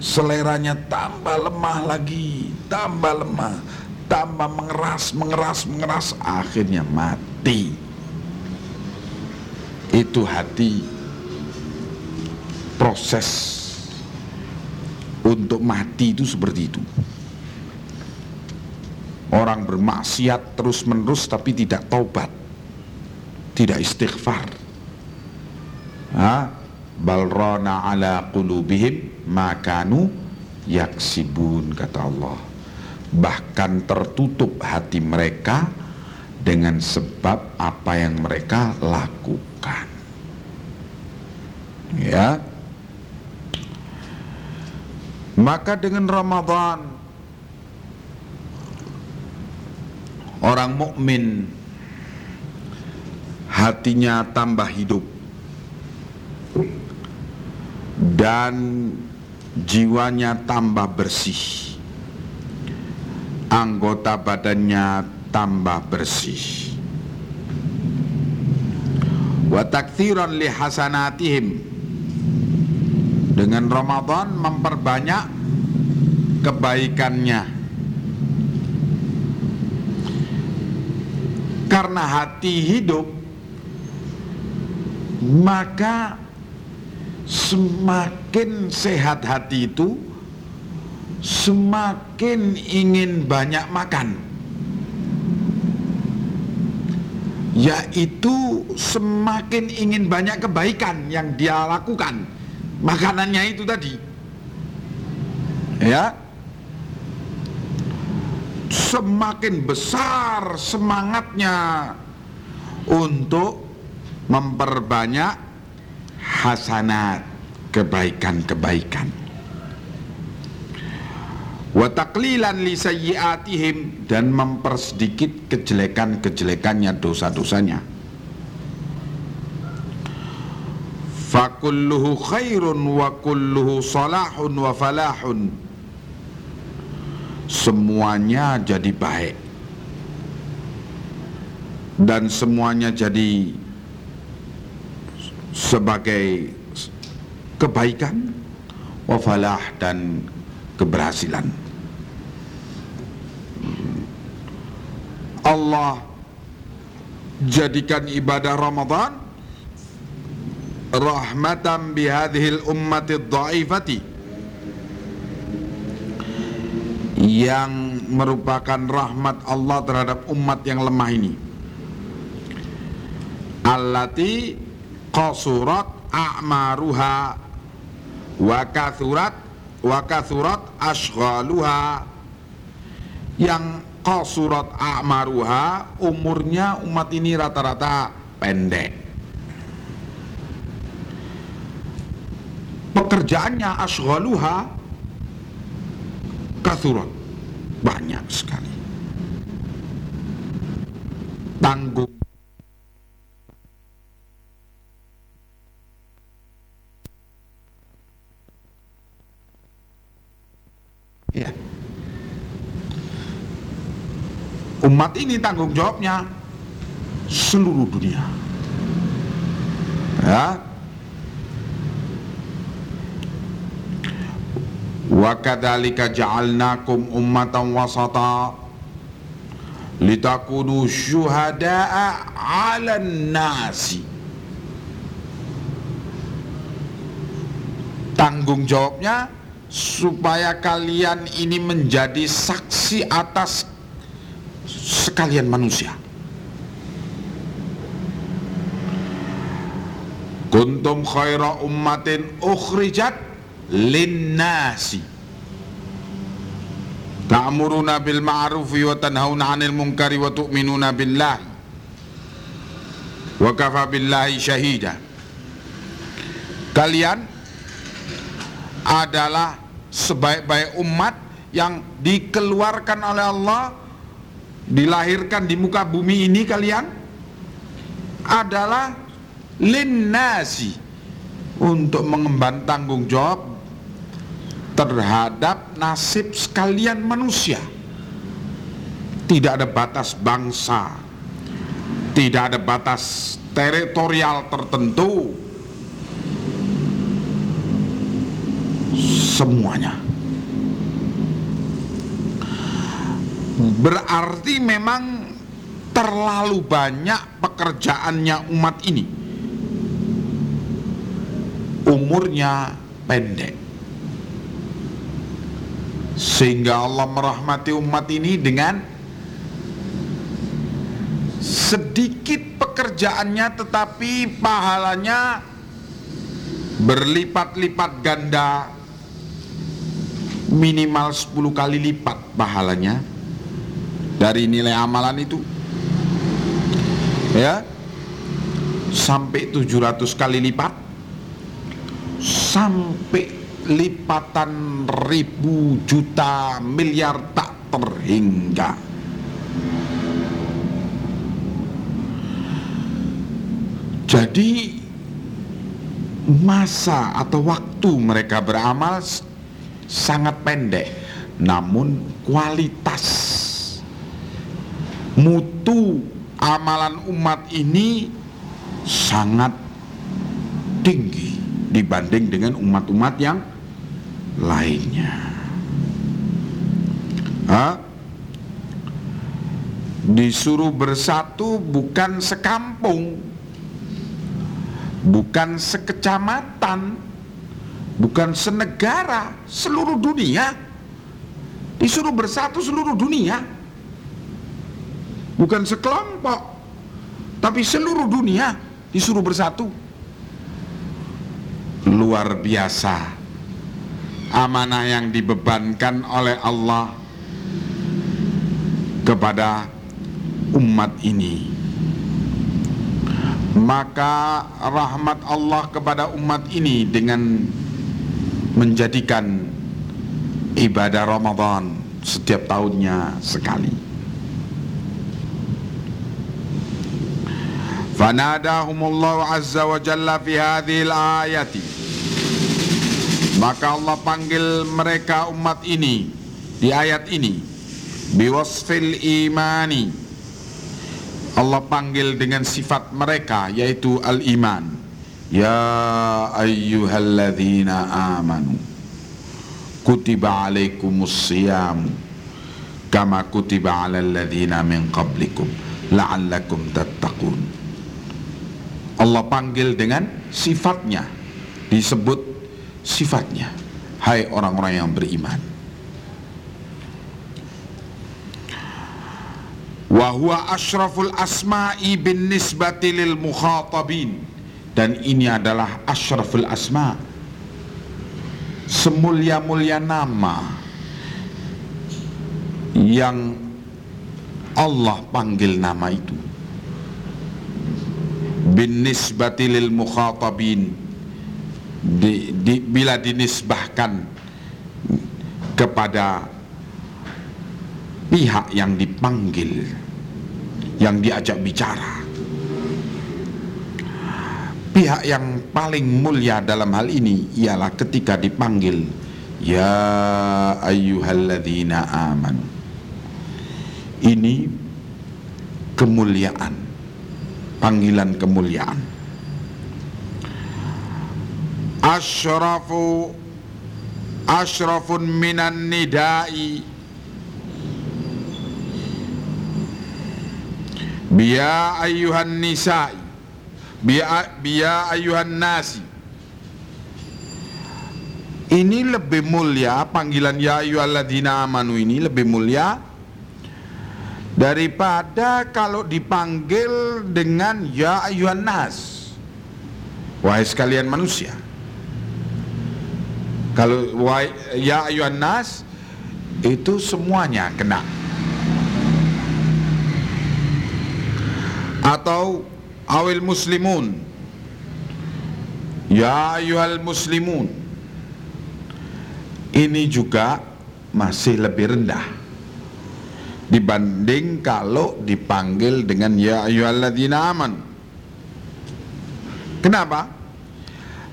seleranya tambah lemah lagi tambah lemah tambah mengeras mengeras mengeras akhirnya mati. Itu hati proses untuk mati itu seperti itu. Orang bermaksiat terus menerus tapi tidak taubat. Tidak istighfar. Ha? balrona ala qulubihim makanu yaksibun kata Allah. Bahkan tertutup hati mereka dengan sebab apa yang mereka lakukan. Ya maka dengan Ramadan orang mukmin hatinya tambah hidup. Dan jiwanya tambah bersih. Anggota badannya tambah bersih. Wa taktsiran li hasanatihim dengan Ramadan memperbanyak kebaikannya. Karena hati hidup maka semakin sehat hati itu semakin ingin banyak makan. Yaitu semakin ingin banyak kebaikan yang dia lakukan makanannya itu tadi. Ya. Semakin besar semangatnya untuk memperbanyak hasanat kebaikan-kebaikan. Wa taqlilan li dan mempersedikit kejelekan-kejelekannya dosa-dosanya fakulluhu khairun wa kulluhu salahun wa falahun. Semuanya jadi baik. Dan semuanya jadi sebagai kebaikan wafalah dan keberhasilan. Allah jadikan ibadah Ramadan rahmatan bihadhil ummati dhaifati yang merupakan rahmat Allah terhadap umat yang lemah ini. Allati qasurat a'maruha wa kathurat wa kathurat ashghaluha yang qasurat a'maruha umurnya umat ini rata-rata pendek pekerjaannya ashghaluha kathurat banyak sekali tanggung Ya. Umat ini tanggung jawabnya seluruh dunia. Ya. Wa kadzalika ja'alnakum ummatan wasata litakunu syuhada'a 'alan nasi. Tanggung jawabnya supaya kalian ini menjadi saksi atas sekalian manusia. Kuntum khaira ummatin ukhrijat linnasi. Ta'muruna bil ma'rufi wa tanhauna 'anil munkari wa tu'minuna billahi. Wa kafa billahi syahida. Kalian adalah sebaik-baik umat yang dikeluarkan oleh Allah dilahirkan di muka bumi ini kalian adalah linnasi. Untuk mengemban tanggung jawab terhadap nasib sekalian manusia tidak ada batas bangsa tidak ada batas teritorial tertentu semuanya. Berarti memang terlalu banyak pekerjaannya umat ini. Umurnya pendek. Sehingga Allah merahmati umat ini dengan sedikit pekerjaannya tetapi pahalanya berlipat-lipat ganda. Minimal 10 kali lipat pahalanya. Dari nilai amalan itu. Ya. Sampai 700 kali lipat. Sampai lipatan ribu juta miliar tak terhingga. Jadi masa atau waktu mereka beramal sangat pendek. Namun kualitas mutu amalan umat ini sangat tinggi dibanding dengan umat-umat yang lainnya ha? disuruh bersatu bukan sekampung bukan sekecamatan, bukan senegara, seluruh dunia. Disuruh bersatu seluruh dunia. Bukan sekelompok, tapi seluruh dunia disuruh bersatu. Luar biasa amanah yang dibebankan oleh Allah kepada umat ini. Maka rahmat Allah kepada umat ini dengan menjadikan ibadah Ramadan setiap tahunnya sekali. Fanadahumullahu azza wa jalla fi hadhil ayati maka Allah panggil mereka umat ini di ayat ini biwasfil imani. Allah panggil dengan sifat mereka yaitu al-iman. Ya ayyuhalladzina amanu kutiba alaikumus kama kutiba alal ladzina min qablikum la'allakum tattaqun. Allah panggil dengan sifatnya disebut sifatnya. Hai orang-orang yang beriman. Wa huwa asyraful asma'i bin nisbati lil mukhatabin. Dan ini adalah asyraful asma. Semulia-mulia nama yang Allah panggil nama itu. Bin nisbati lil mukhatabin di, di, bila dinisbahkan kepada pihak yang dipanggil yang diajak bicara. Pihak yang paling mulia dalam hal ini ialah ketika dipanggil ya ayyuhalladzina amanu. Ini kemuliaan panggilan kemuliaan asyrafu asyrafun minan nidai. Biya ayuhan nisa'i biya, biya ayuhan nasi. Ini lebih mulia panggilan ya ayyuhalladzina amanu ini lebih mulia daripada kalau dipanggil dengan ya ayuhan nas. Wahai sekalian manusia kalau ya ayuhan nas itu semuanya kena. Atau awil muslimun. Ya ayuhal muslimun. Ini juga masih lebih rendah dibanding kalau dipanggil dengan ya ayyuhalladzina aman. Kenapa?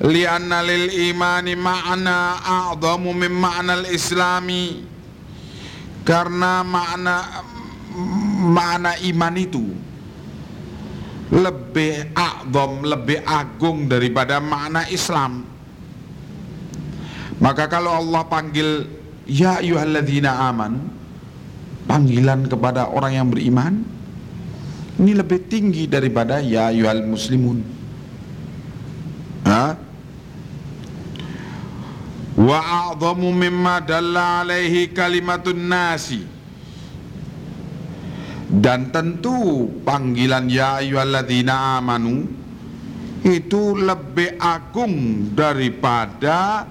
Lianna lil imani ma'na a'zamu min ma'na islami karena makna makna iman itu lebih a'zam, lebih agung daripada makna Islam. Maka kalau Allah panggil ya ayyuhalladzina aman panggilan kepada orang yang beriman ini lebih tinggi daripada ya ayyuhal muslimun. Ha? Wa a'zamu mimma dalla alaihi kalimatun nasi. Dan tentu panggilan ya ayyuhalladzina amanu itu lebih agung daripada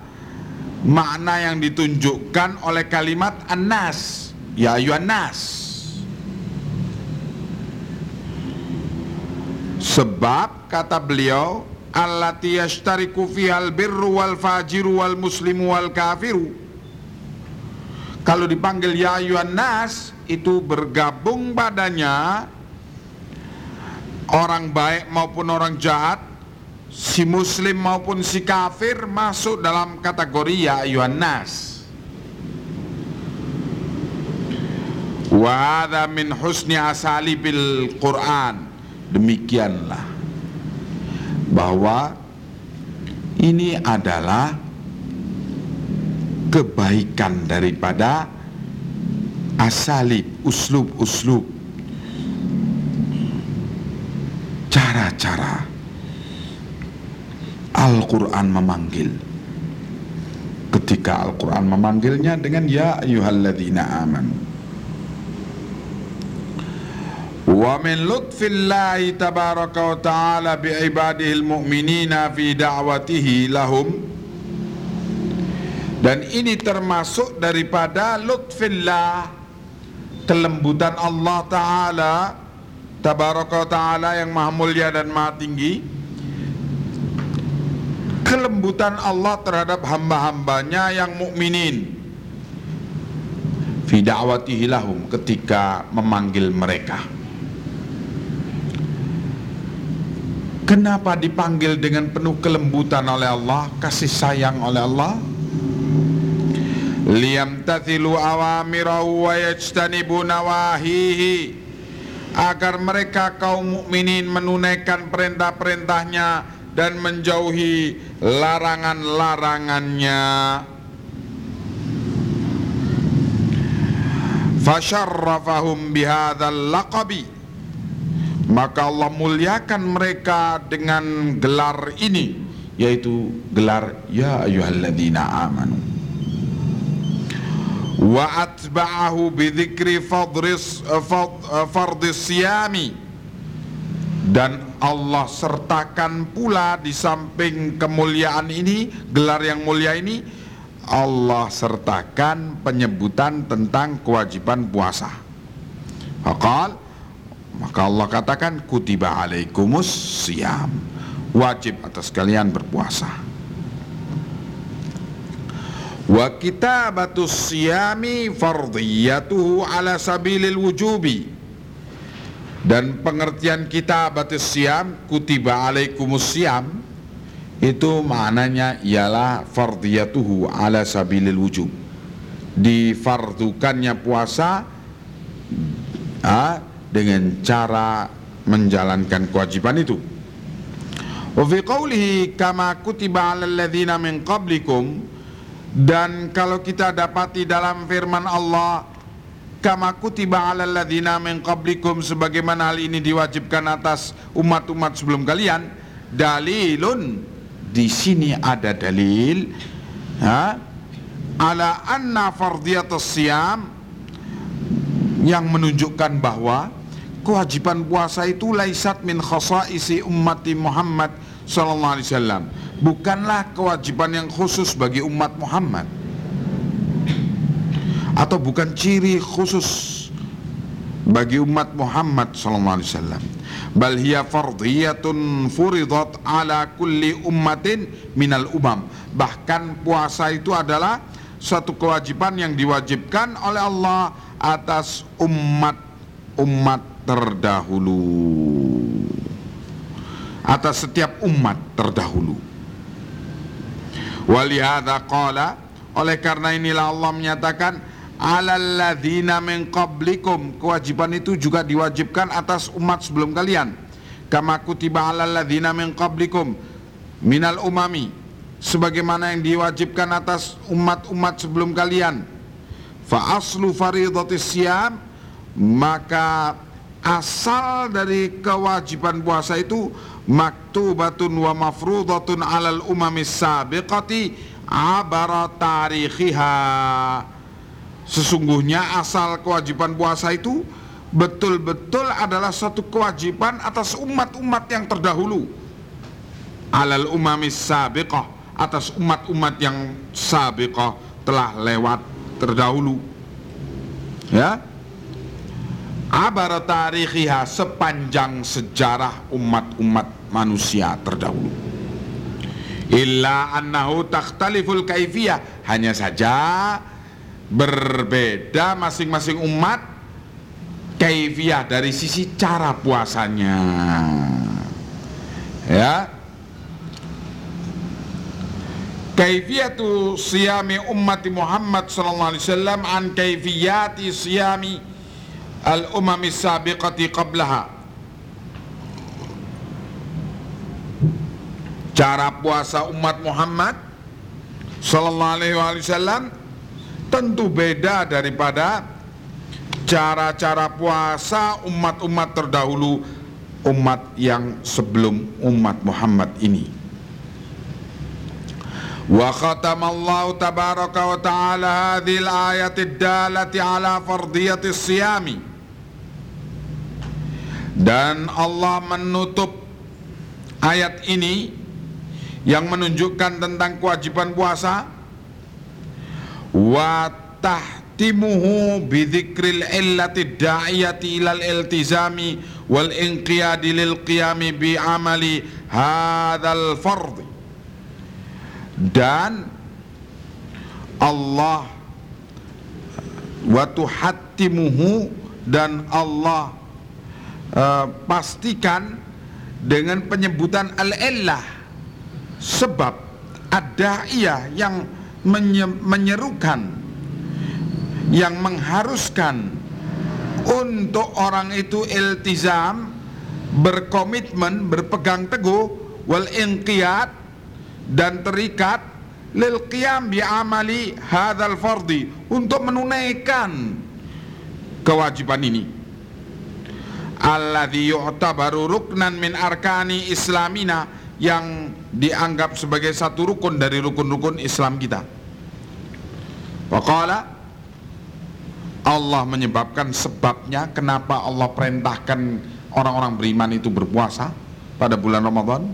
makna yang ditunjukkan oleh kalimat anas ya nas sebab kata beliau allati yashtariku fihal birru wal fajiru wal muslimu wal kafiru. Kalau dipanggil ya ayuhan nas itu bergabung padanya orang baik maupun orang jahat si muslim maupun si kafir masuk dalam kategori ya ayuhan nas. Wa min husni asalibil Quran. Demikianlah bahwa ini adalah kebaikan daripada asalib, uslub-uslub. Cara-cara. Al-Quran memanggil. Ketika Al-Quran memanggilnya dengan ya ayyuhalladzina amanu wa min lutfillahi tabaraka wa ta'ala bi'ibadihil mu'minina fi lahum. Dan ini termasuk daripada lutfillah kelembutan Allah Ta'ala tabaraka ta'ala yang maha mulia dan maha tinggi. Kelembutan Allah terhadap hamba-hambanya yang mukminin fi da'watihi lahum ketika memanggil mereka Kenapa dipanggil dengan penuh kelembutan oleh Allah, kasih sayang oleh Allah? Liyamtathilu awamirahu wa yajtanibu nawahihi agar mereka kaum mukminin menunaikan perintah-perintahnya dan menjauhi larangan-larangannya. Fasharrafahum bihadzal laqabi maka Allah muliakan mereka dengan gelar ini yaitu gelar ya ayyuhalladzina amanu wa atba'ahu fadris fardis siyami dan Allah sertakan pula di samping kemuliaan ini gelar yang mulia ini Allah sertakan penyebutan tentang kewajiban puasa. Faqal maka Allah katakan kutiba alaikumus siyam. Wajib atas kalian berpuasa. Wa kitabatus siyami fardiyatuhu ala sabilil wujubi. Dan pengertian kitabatus siyam kutiba alaikumus siyam itu maknanya ialah fardiyatuhu ala sabilil wujub. Difardukannya puasa ah, dengan cara menjalankan kewajiban itu. Wa qawlihi kama kutiba dan kalau kita dapati dalam firman Allah kama kutiba min sebagaimana hal ini diwajibkan atas umat-umat sebelum kalian dalilun di sini ada dalil ha, ala anna fardiyatus siyam yang menunjukkan bahwa kewajiban puasa itu laisat min khasaisi ummati Muhammad sallallahu alaihi wasallam. Bukanlah kewajiban yang khusus bagi umat Muhammad. Atau bukan ciri khusus bagi umat Muhammad sallallahu alaihi wasallam. Bal hiya fardhiyatun furidat ala kulli ummatin minal umam. Bahkan puasa itu adalah satu kewajiban yang diwajibkan oleh Allah atas umat-umat terdahulu. Atas setiap umat terdahulu. Walihada qala oleh karena inilah Allah menyatakan alalladzina min qablikum. Kewajiban itu juga diwajibkan atas umat sebelum kalian. Kama kutiba alalladzina min qablikum minal umami sebagaimana yang diwajibkan atas umat-umat sebelum kalian. Fa aslu faridatis siyam maka asal dari kewajiban puasa itu maktubatun wa mafrudatun alal umamis sabiqati abara tarikhiha sesungguhnya asal kewajiban puasa itu betul-betul adalah satu kewajiban atas umat-umat yang terdahulu. Alal umamis sabiqah atas umat-umat yang sabiqah telah lewat terdahulu. Ya abar tarikhiha sepanjang sejarah umat-umat manusia terdahulu. Illa annahu takhtaliful kaifiyah. Hanya saja berbeda masing-masing umat kaifiyah dari sisi cara puasanya. Ya. Kaifiyatu siyami ummati Muhammad sallallahu alaihi wasallam an kaifiyati siyami al-umami sabiqati qablaha. Cara puasa umat Muhammad sallallahu alaihi wasallam tentu beda daripada cara-cara puasa umat-umat terdahulu umat yang sebelum umat Muhammad ini. Wa khatamallahu tabaraka wa ta'ala hadhil ayati dalati ala fardiyati siyami Dan Allah menutup ayat ini yang menunjukkan tentang kewajiban puasa. Wa tahtimuhu bidzikril illati da'iyati ilal iltizami wal inqiyadi lil qiyami bi amali hadzal fardhi dan Allah wa tuhattimuhu dan Allah uh, pastikan dengan penyebutan al-illah sebab ada ia yang menye menyerukan yang mengharuskan untuk orang itu iltizam berkomitmen berpegang teguh wal inqiyad dan terikat lil qiyam bi amali hadzal fardi untuk menunaikan kewajiban ini alladzi yu'tabaru ruknan min arkani islamina yang dianggap sebagai satu rukun dari rukun-rukun Islam kita. Waqala Allah menyebabkan sebabnya kenapa Allah perintahkan orang-orang beriman itu berpuasa pada bulan Ramadan?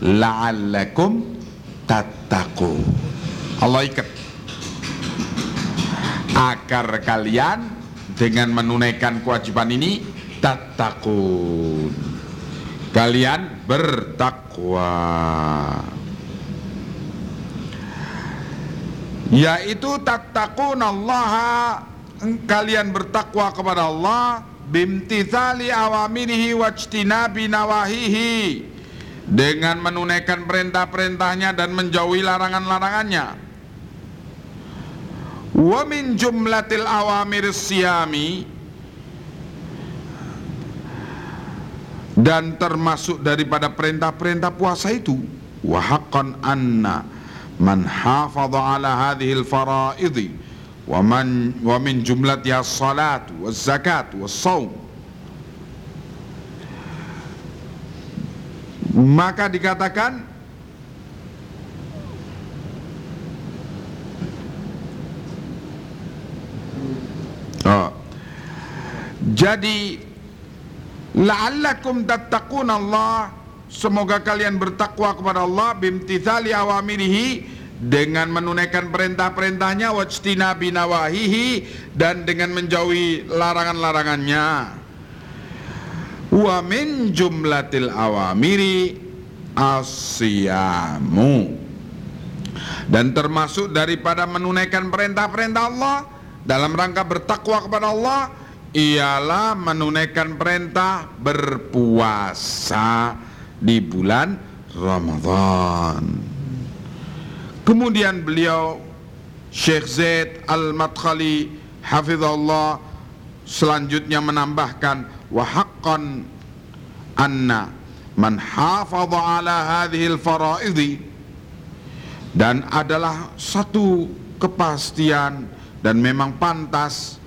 La'allakum tattaqu Allah ikat. Agar kalian dengan menunaikan kewajiban ini tattaqun kalian bertakwa. Yaitu tattaqun Allah. Kalian bertakwa kepada Allah. Bimtithali awamirihi wajtinabi nawahihi. Dengan menunaikan perintah-perintahnya dan menjauhi larangan-larangannya. Wa min jumlatil awamir siyami dan termasuk daripada perintah-perintah puasa itu wa haqqan anna man hafadha ala hadhihi al-fara'idhi wa man wa min jumlatiha as-salat waz-zakat was-shaum maka dikatakan oh. jadi la'allakum tattaqun Allah. Semoga kalian bertakwa kepada Allah bimtithali awamirihi dengan menunaikan perintah-perintahnya wajtina binawahihi dan dengan menjauhi larangan-larangannya. Wa min jumlatil awamiri asyamu dan termasuk daripada menunaikan perintah-perintah Allah dalam rangka bertakwa kepada Allah ialah menunaikan perintah berpuasa di bulan Ramadan. Kemudian beliau Syekh Zaid Al-Madkhali hafizallah selanjutnya menambahkan wa haqqan anna man hafadha ala hadhihi al-fara'idhi dan adalah satu kepastian dan memang pantas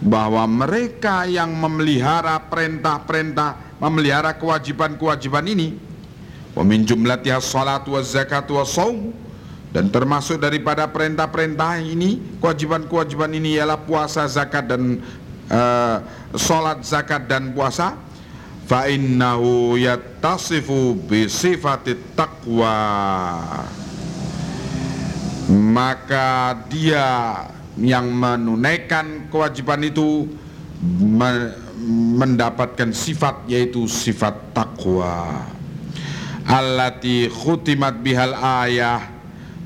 bahwa mereka yang memelihara perintah-perintah memelihara kewajiban-kewajiban ini wa min jumlatiha salat wa zakat wa saum dan termasuk daripada perintah-perintah ini kewajiban-kewajiban ini ialah puasa zakat dan uh, salat zakat dan puasa fa innahu yattasifu bi sifatit taqwa. Maka dia yang menunaikan kewajiban itu mendapatkan sifat yaitu sifat takwa allati khutimat bihal ayah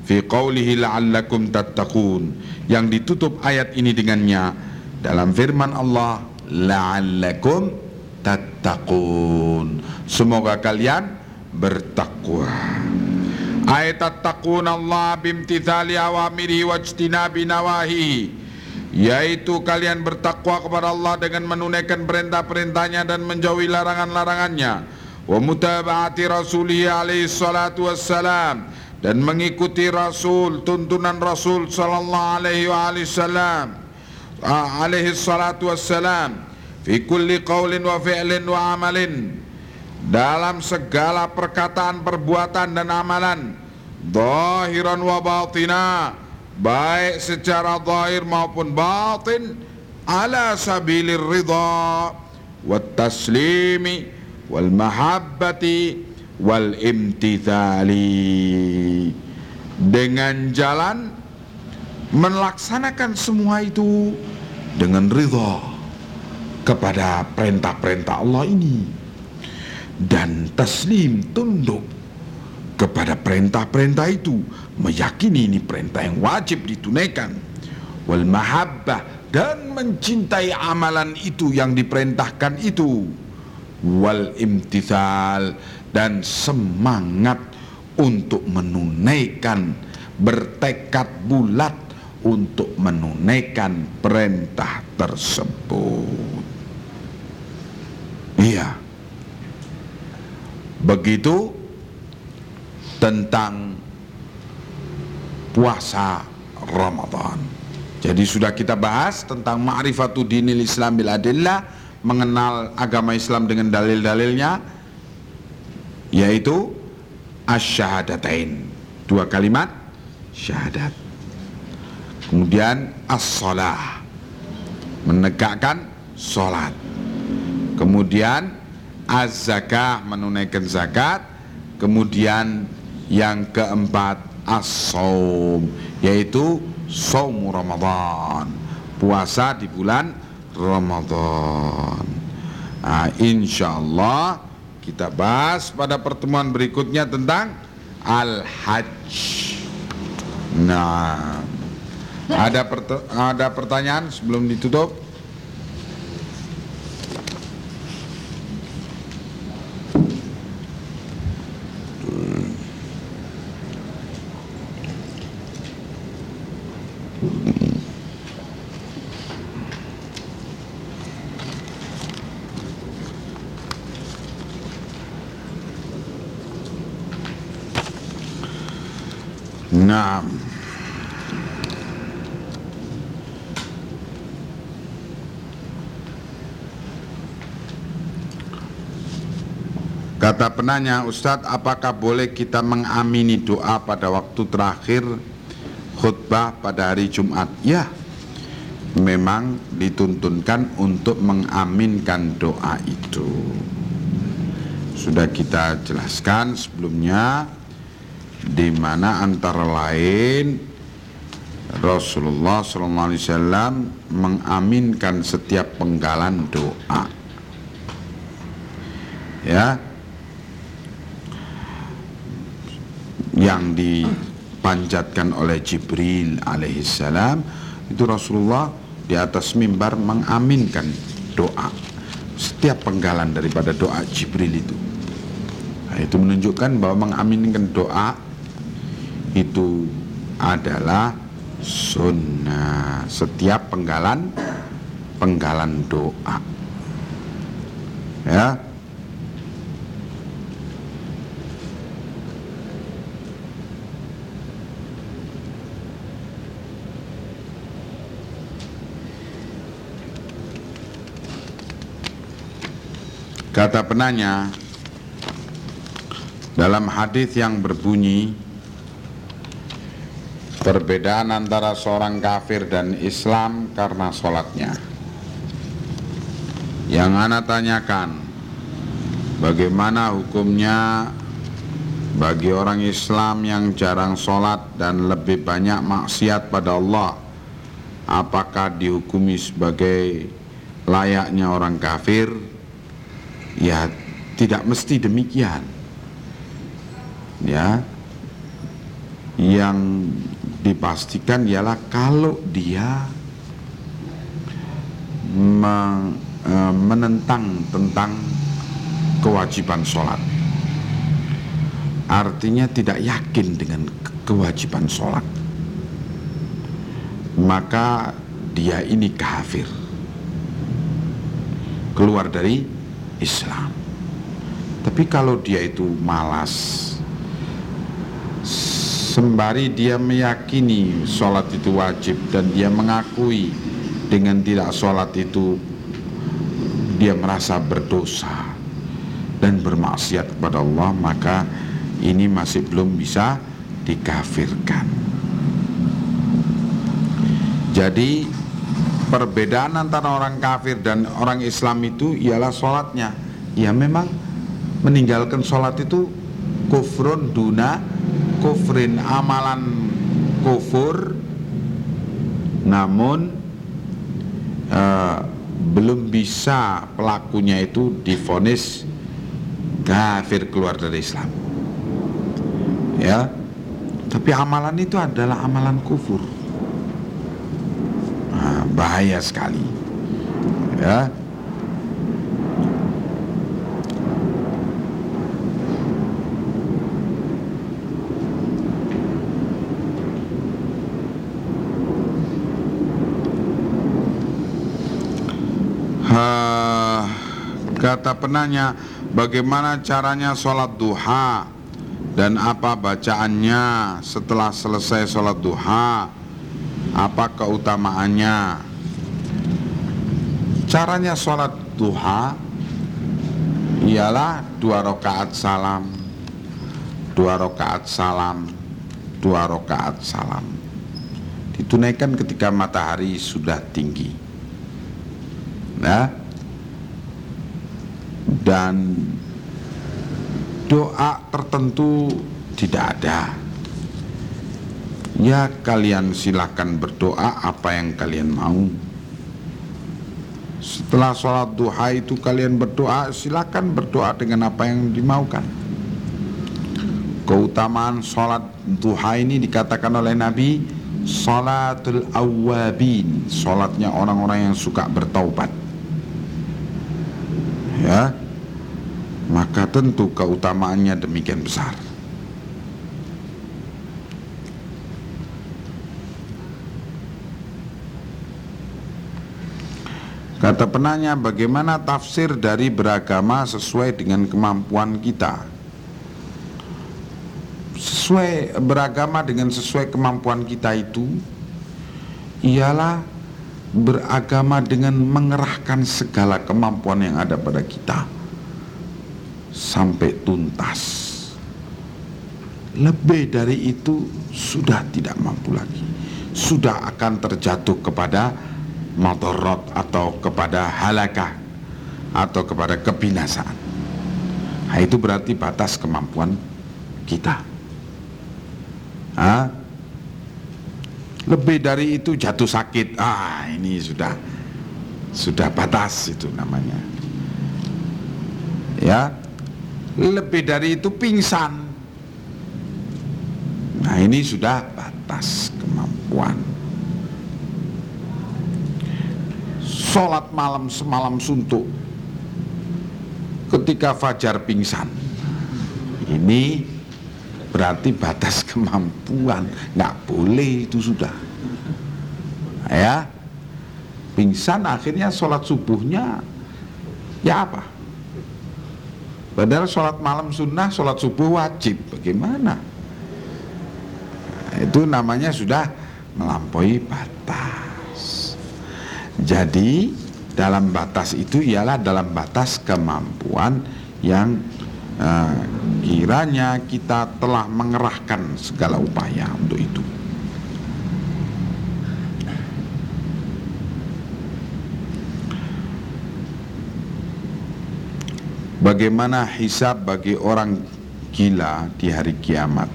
fi qawlihi la'allakum tattaqun. Yang ditutup ayat ini dengannya dalam firman Allah la'allakum tattaqun. Semoga kalian bertakwa ayat tattaqun Allah bimtithali awamiri wajtinabi nawahi. Yaitu kalian bertakwa kepada Allah dengan menunaikan perintah-perintahnya dan menjauhi larangan-larangannya. Wa mutaba'ati rasulih alaihi salatu wassalam. Dan mengikuti rasul tuntunan rasul sallallahu alaihi wasallam alaihi salatu wassalam. Fi kulli qawlin wa fi'lin wa amalin dalam segala perkataan, perbuatan dan amalan zahiran wa batina baik secara zahir maupun batin ala sabilir ridha wat taslimi wal mahabbati wal imtithali. Dengan jalan melaksanakan semua itu dengan ridha kepada perintah-perintah Allah ini dan taslim tunduk kepada perintah-perintah itu meyakini ini perintah yang wajib ditunaikan. Wal mahabbah dan mencintai amalan itu yang diperintahkan itu. Wal imtithal dan semangat untuk menunaikan bertekad bulat untuk menunaikan perintah tersebut. Iya begitu tentang puasa Ramadan. Jadi sudah kita bahas tentang ma'rifatu dinil Islam bil adillah, mengenal agama Islam dengan dalil-dalilnya yaitu asyhadatain. Dua kalimat syahadat. Kemudian as-salah. Menegakkan salat. Kemudian az-zakah menunaikan zakat. Kemudian yang keempat as-saum yaitu saum Ramadan. Puasa di bulan Ramadan. Nah, insyaallah kita bahas pada pertemuan berikutnya tentang al-hajj. Nah ada ada pertanyaan sebelum ditutup Nah, Kata penanya, Ustadz, apakah boleh kita mengamini doa pada waktu terakhir khutbah pada hari Jumat? Ya, memang dituntunkan untuk mengaminkan doa itu. Sudah kita jelaskan sebelumnya di mana antara lain Rasulullah SAW mengaminkan setiap penggalan doa. Ya, yang dipanjatkan oleh Jibril alaihissalam itu Rasulullah di atas mimbar mengaminkan doa setiap penggalan daripada doa Jibril itu. Nah, itu menunjukkan bahwa mengaminkan doa itu adalah sunnah. Setiap penggalan penggalan doa. Ya. Kata penanya dalam hadis yang berbunyi Perbedaan antara seorang kafir dan Islam karena sholatnya. Yang Anda tanyakan Bagaimana hukumnya bagi orang Islam yang jarang sholat dan lebih banyak maksiat pada Allah? Apakah dihukumi sebagai layaknya orang kafir? Ya tidak mesti demikian. Ya. Yang dipastikan ialah kalau dia e, menentang tentang kewajiban sholat. Artinya tidak yakin dengan kewajiban sholat. Maka dia ini kafir. Keluar dari Islam. Tapi kalau dia itu malas sembari dia meyakini sholat itu wajib dan dia mengakui dengan tidak sholat itu dia merasa berdosa dan bermaksiat kepada Allah maka ini masih belum bisa dikafirkan. Jadi perbedaan antara orang kafir dan orang Islam itu ialah sholatnya. Ya memang meninggalkan sholat itu kufrun duna kufrin amalan kufur namun uh, belum bisa pelakunya itu difonis kafir keluar dari Islam. Ya tapi amalan itu adalah amalan kufur. Nah, bahaya sekali. Ya kata penanya bagaimana caranya sholat duha dan apa bacaannya setelah selesai sholat duha. Apa keutamaannya? Caranya sholat duha ialah dua rakaat salam. Dua rakaat salam. Dua rakaat salam. Ditunaikan ketika matahari sudah tinggi. Nah dan doa tertentu tidak ada. Ya kalian silahkan berdoa apa yang kalian mau. Setelah sholat duha itu kalian berdoa silahkan berdoa dengan apa yang dimaukan. Keutamaan sholat duha ini dikatakan oleh Nabi Salatul awabin Sholatnya orang-orang yang suka bertaubat. Ya maka tentu keutamaannya demikian besar. Kata penanya, bagaimana tafsir dari beragama sesuai dengan kemampuan kita? Sesuai beragama dengan sesuai kemampuan kita itu ialah beragama dengan mengerahkan segala kemampuan yang ada pada kita sampai tuntas. Lebih dari itu sudah tidak mampu lagi. Sudah akan terjatuh kepada motorot atau kepada halakah atau kepada kebinasaan. Nah, itu berarti batas kemampuan kita. Hah? Lebih dari itu jatuh sakit. Ah, ini sudah sudah batas itu namanya. Ya, lebih dari itu pingsan. Nah ini sudah batas kemampuan. Sholat malam semalam suntuk. Ketika fajar pingsan. Ini berarti batas kemampuan. Nggak boleh itu sudah. Ya. Pingsan akhirnya sholat subuhnya ya apa Padahal sholat malam sunnah, sholat subuh wajib. Bagaimana? Nah, itu namanya sudah melampaui batas. Jadi dalam batas itu ialah dalam batas kemampuan yang uh, kiranya kita telah mengerahkan segala upaya untuk itu. Bagaimana hisab bagi orang gila di hari kiamat?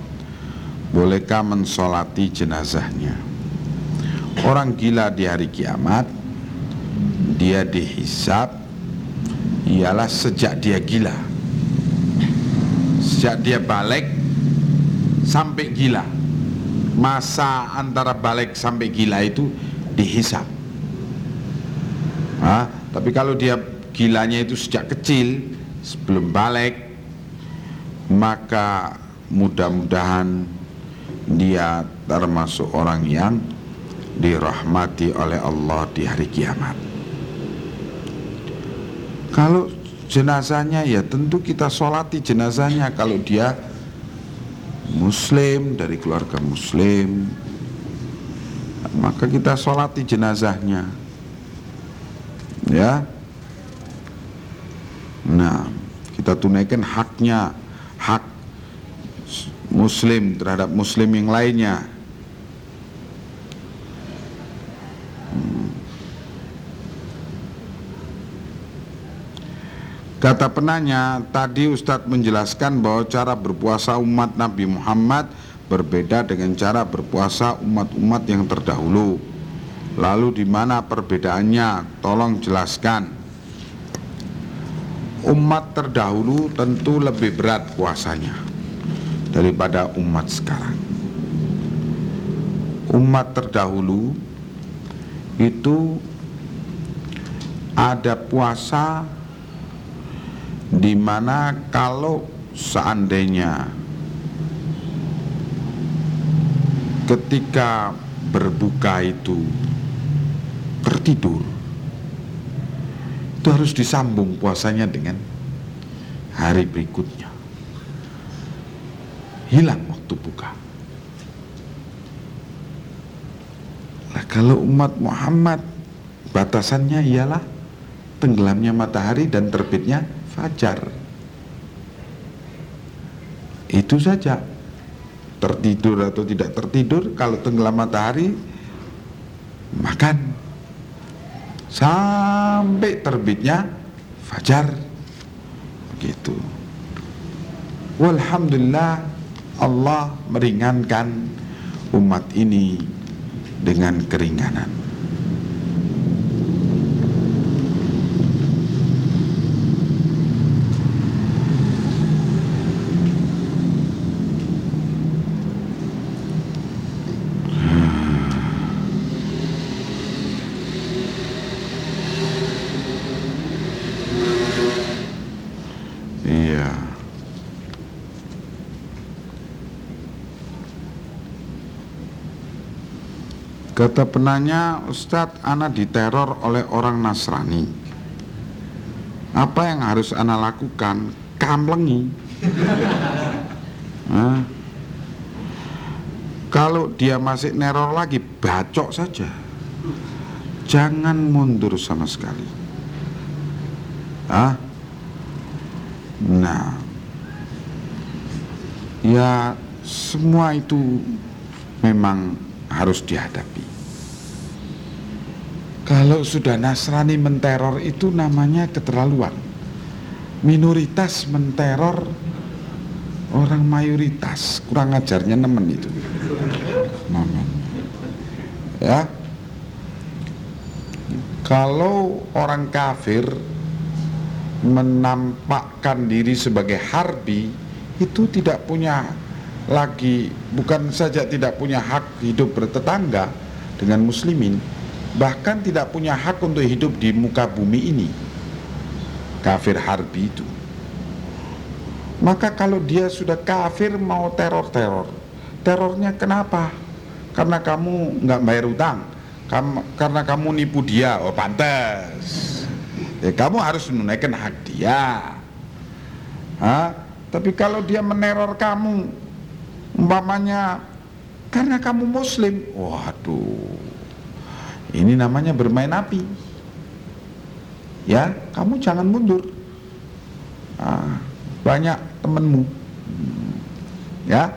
Bolehkah mensolati jenazahnya? Orang gila di hari kiamat Dia dihisab Ialah sejak dia gila Sejak dia balik Sampai gila Masa antara balik sampai gila itu Dihisab Hah? Tapi kalau dia gilanya itu sejak kecil sebelum balik maka mudah-mudahan dia termasuk orang yang dirahmati oleh Allah di hari kiamat. Kalau jenazahnya ya tentu kita solati jenazahnya. Kalau dia muslim dari keluarga muslim maka kita solati jenazahnya. Ya. Nah, kita tunaikan haknya, hak muslim terhadap muslim yang lainnya Hmm. Kata penanya, tadi Ustadz menjelaskan bahwa cara berpuasa umat Nabi Muhammad berbeda dengan cara berpuasa umat-umat yang terdahulu. Lalu di mana perbedaannya? Tolong jelaskan. Umat terdahulu tentu lebih berat puasanya daripada umat sekarang. Umat terdahulu itu ada puasa di mana kalau seandainya ketika berbuka itu tertidur itu harus disambung puasanya dengan hari berikutnya hilang waktu buka Nah, kalau umat Muhammad batasannya ialah tenggelamnya matahari dan terbitnya fajar. Itu saja. Tertidur atau tidak tertidur, kalau tenggelam matahari makan sampai terbitnya fajar. Begitu. Walhamdulillah Allah meringankan umat ini dengan keringanan. Kata penanya, Ustadz, Ana diteror oleh orang Nasrani. Apa yang harus Ana lakukan? Kamlengi. [LAUGHS] Hah? Kalau dia masih neror lagi, bacok saja. Jangan mundur sama sekali. Hah? Nah, ya semua itu memang harus dihadapi. Kalau sudah Nasrani menteror itu namanya keterlaluan. Minoritas menteror orang mayoritas, kurang ajarnya nemen itu. Nemen. Ya. Kalau orang kafir menampakkan diri sebagai harbi itu tidak punya lagi bukan saja tidak punya hak hidup bertetangga dengan muslimin bahkan tidak punya hak untuk hidup di muka bumi ini. Kafir harbi itu. Maka kalau dia sudah kafir mau teror-teror. Terornya kenapa? Karena kamu nggak bayar utang. Kamu, karena kamu nipu dia. Oh pantas ya kamu harus menunaikan hak dia. Hah? tapi kalau dia meneror kamu umpamanya karena kamu muslim waduh ini namanya bermain api. Ya, kamu jangan mundur. Nah, banyak temenmu. Ya,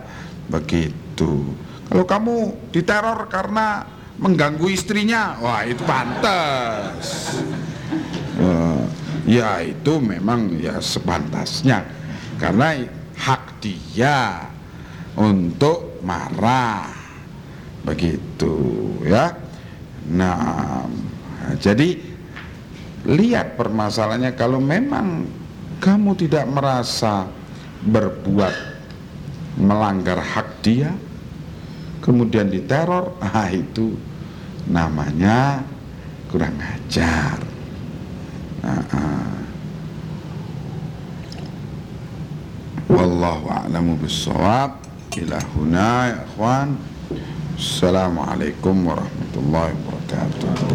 begitu. Kalau kamu diteror karena mengganggu istrinya, wah itu pantas. Uh, ya itu memang ya sepantasnya karena hak dia untuk marah begitu ya Nah, jadi lihat permasalahannya kalau memang kamu tidak merasa berbuat melanggar hak dia, kemudian diteror, ah itu namanya kurang ajar. Nah, ah. Wallahu a'lamu bissawab. إلى هنا يا أخوان. السلام عليكم ورحمة الله وبركاته.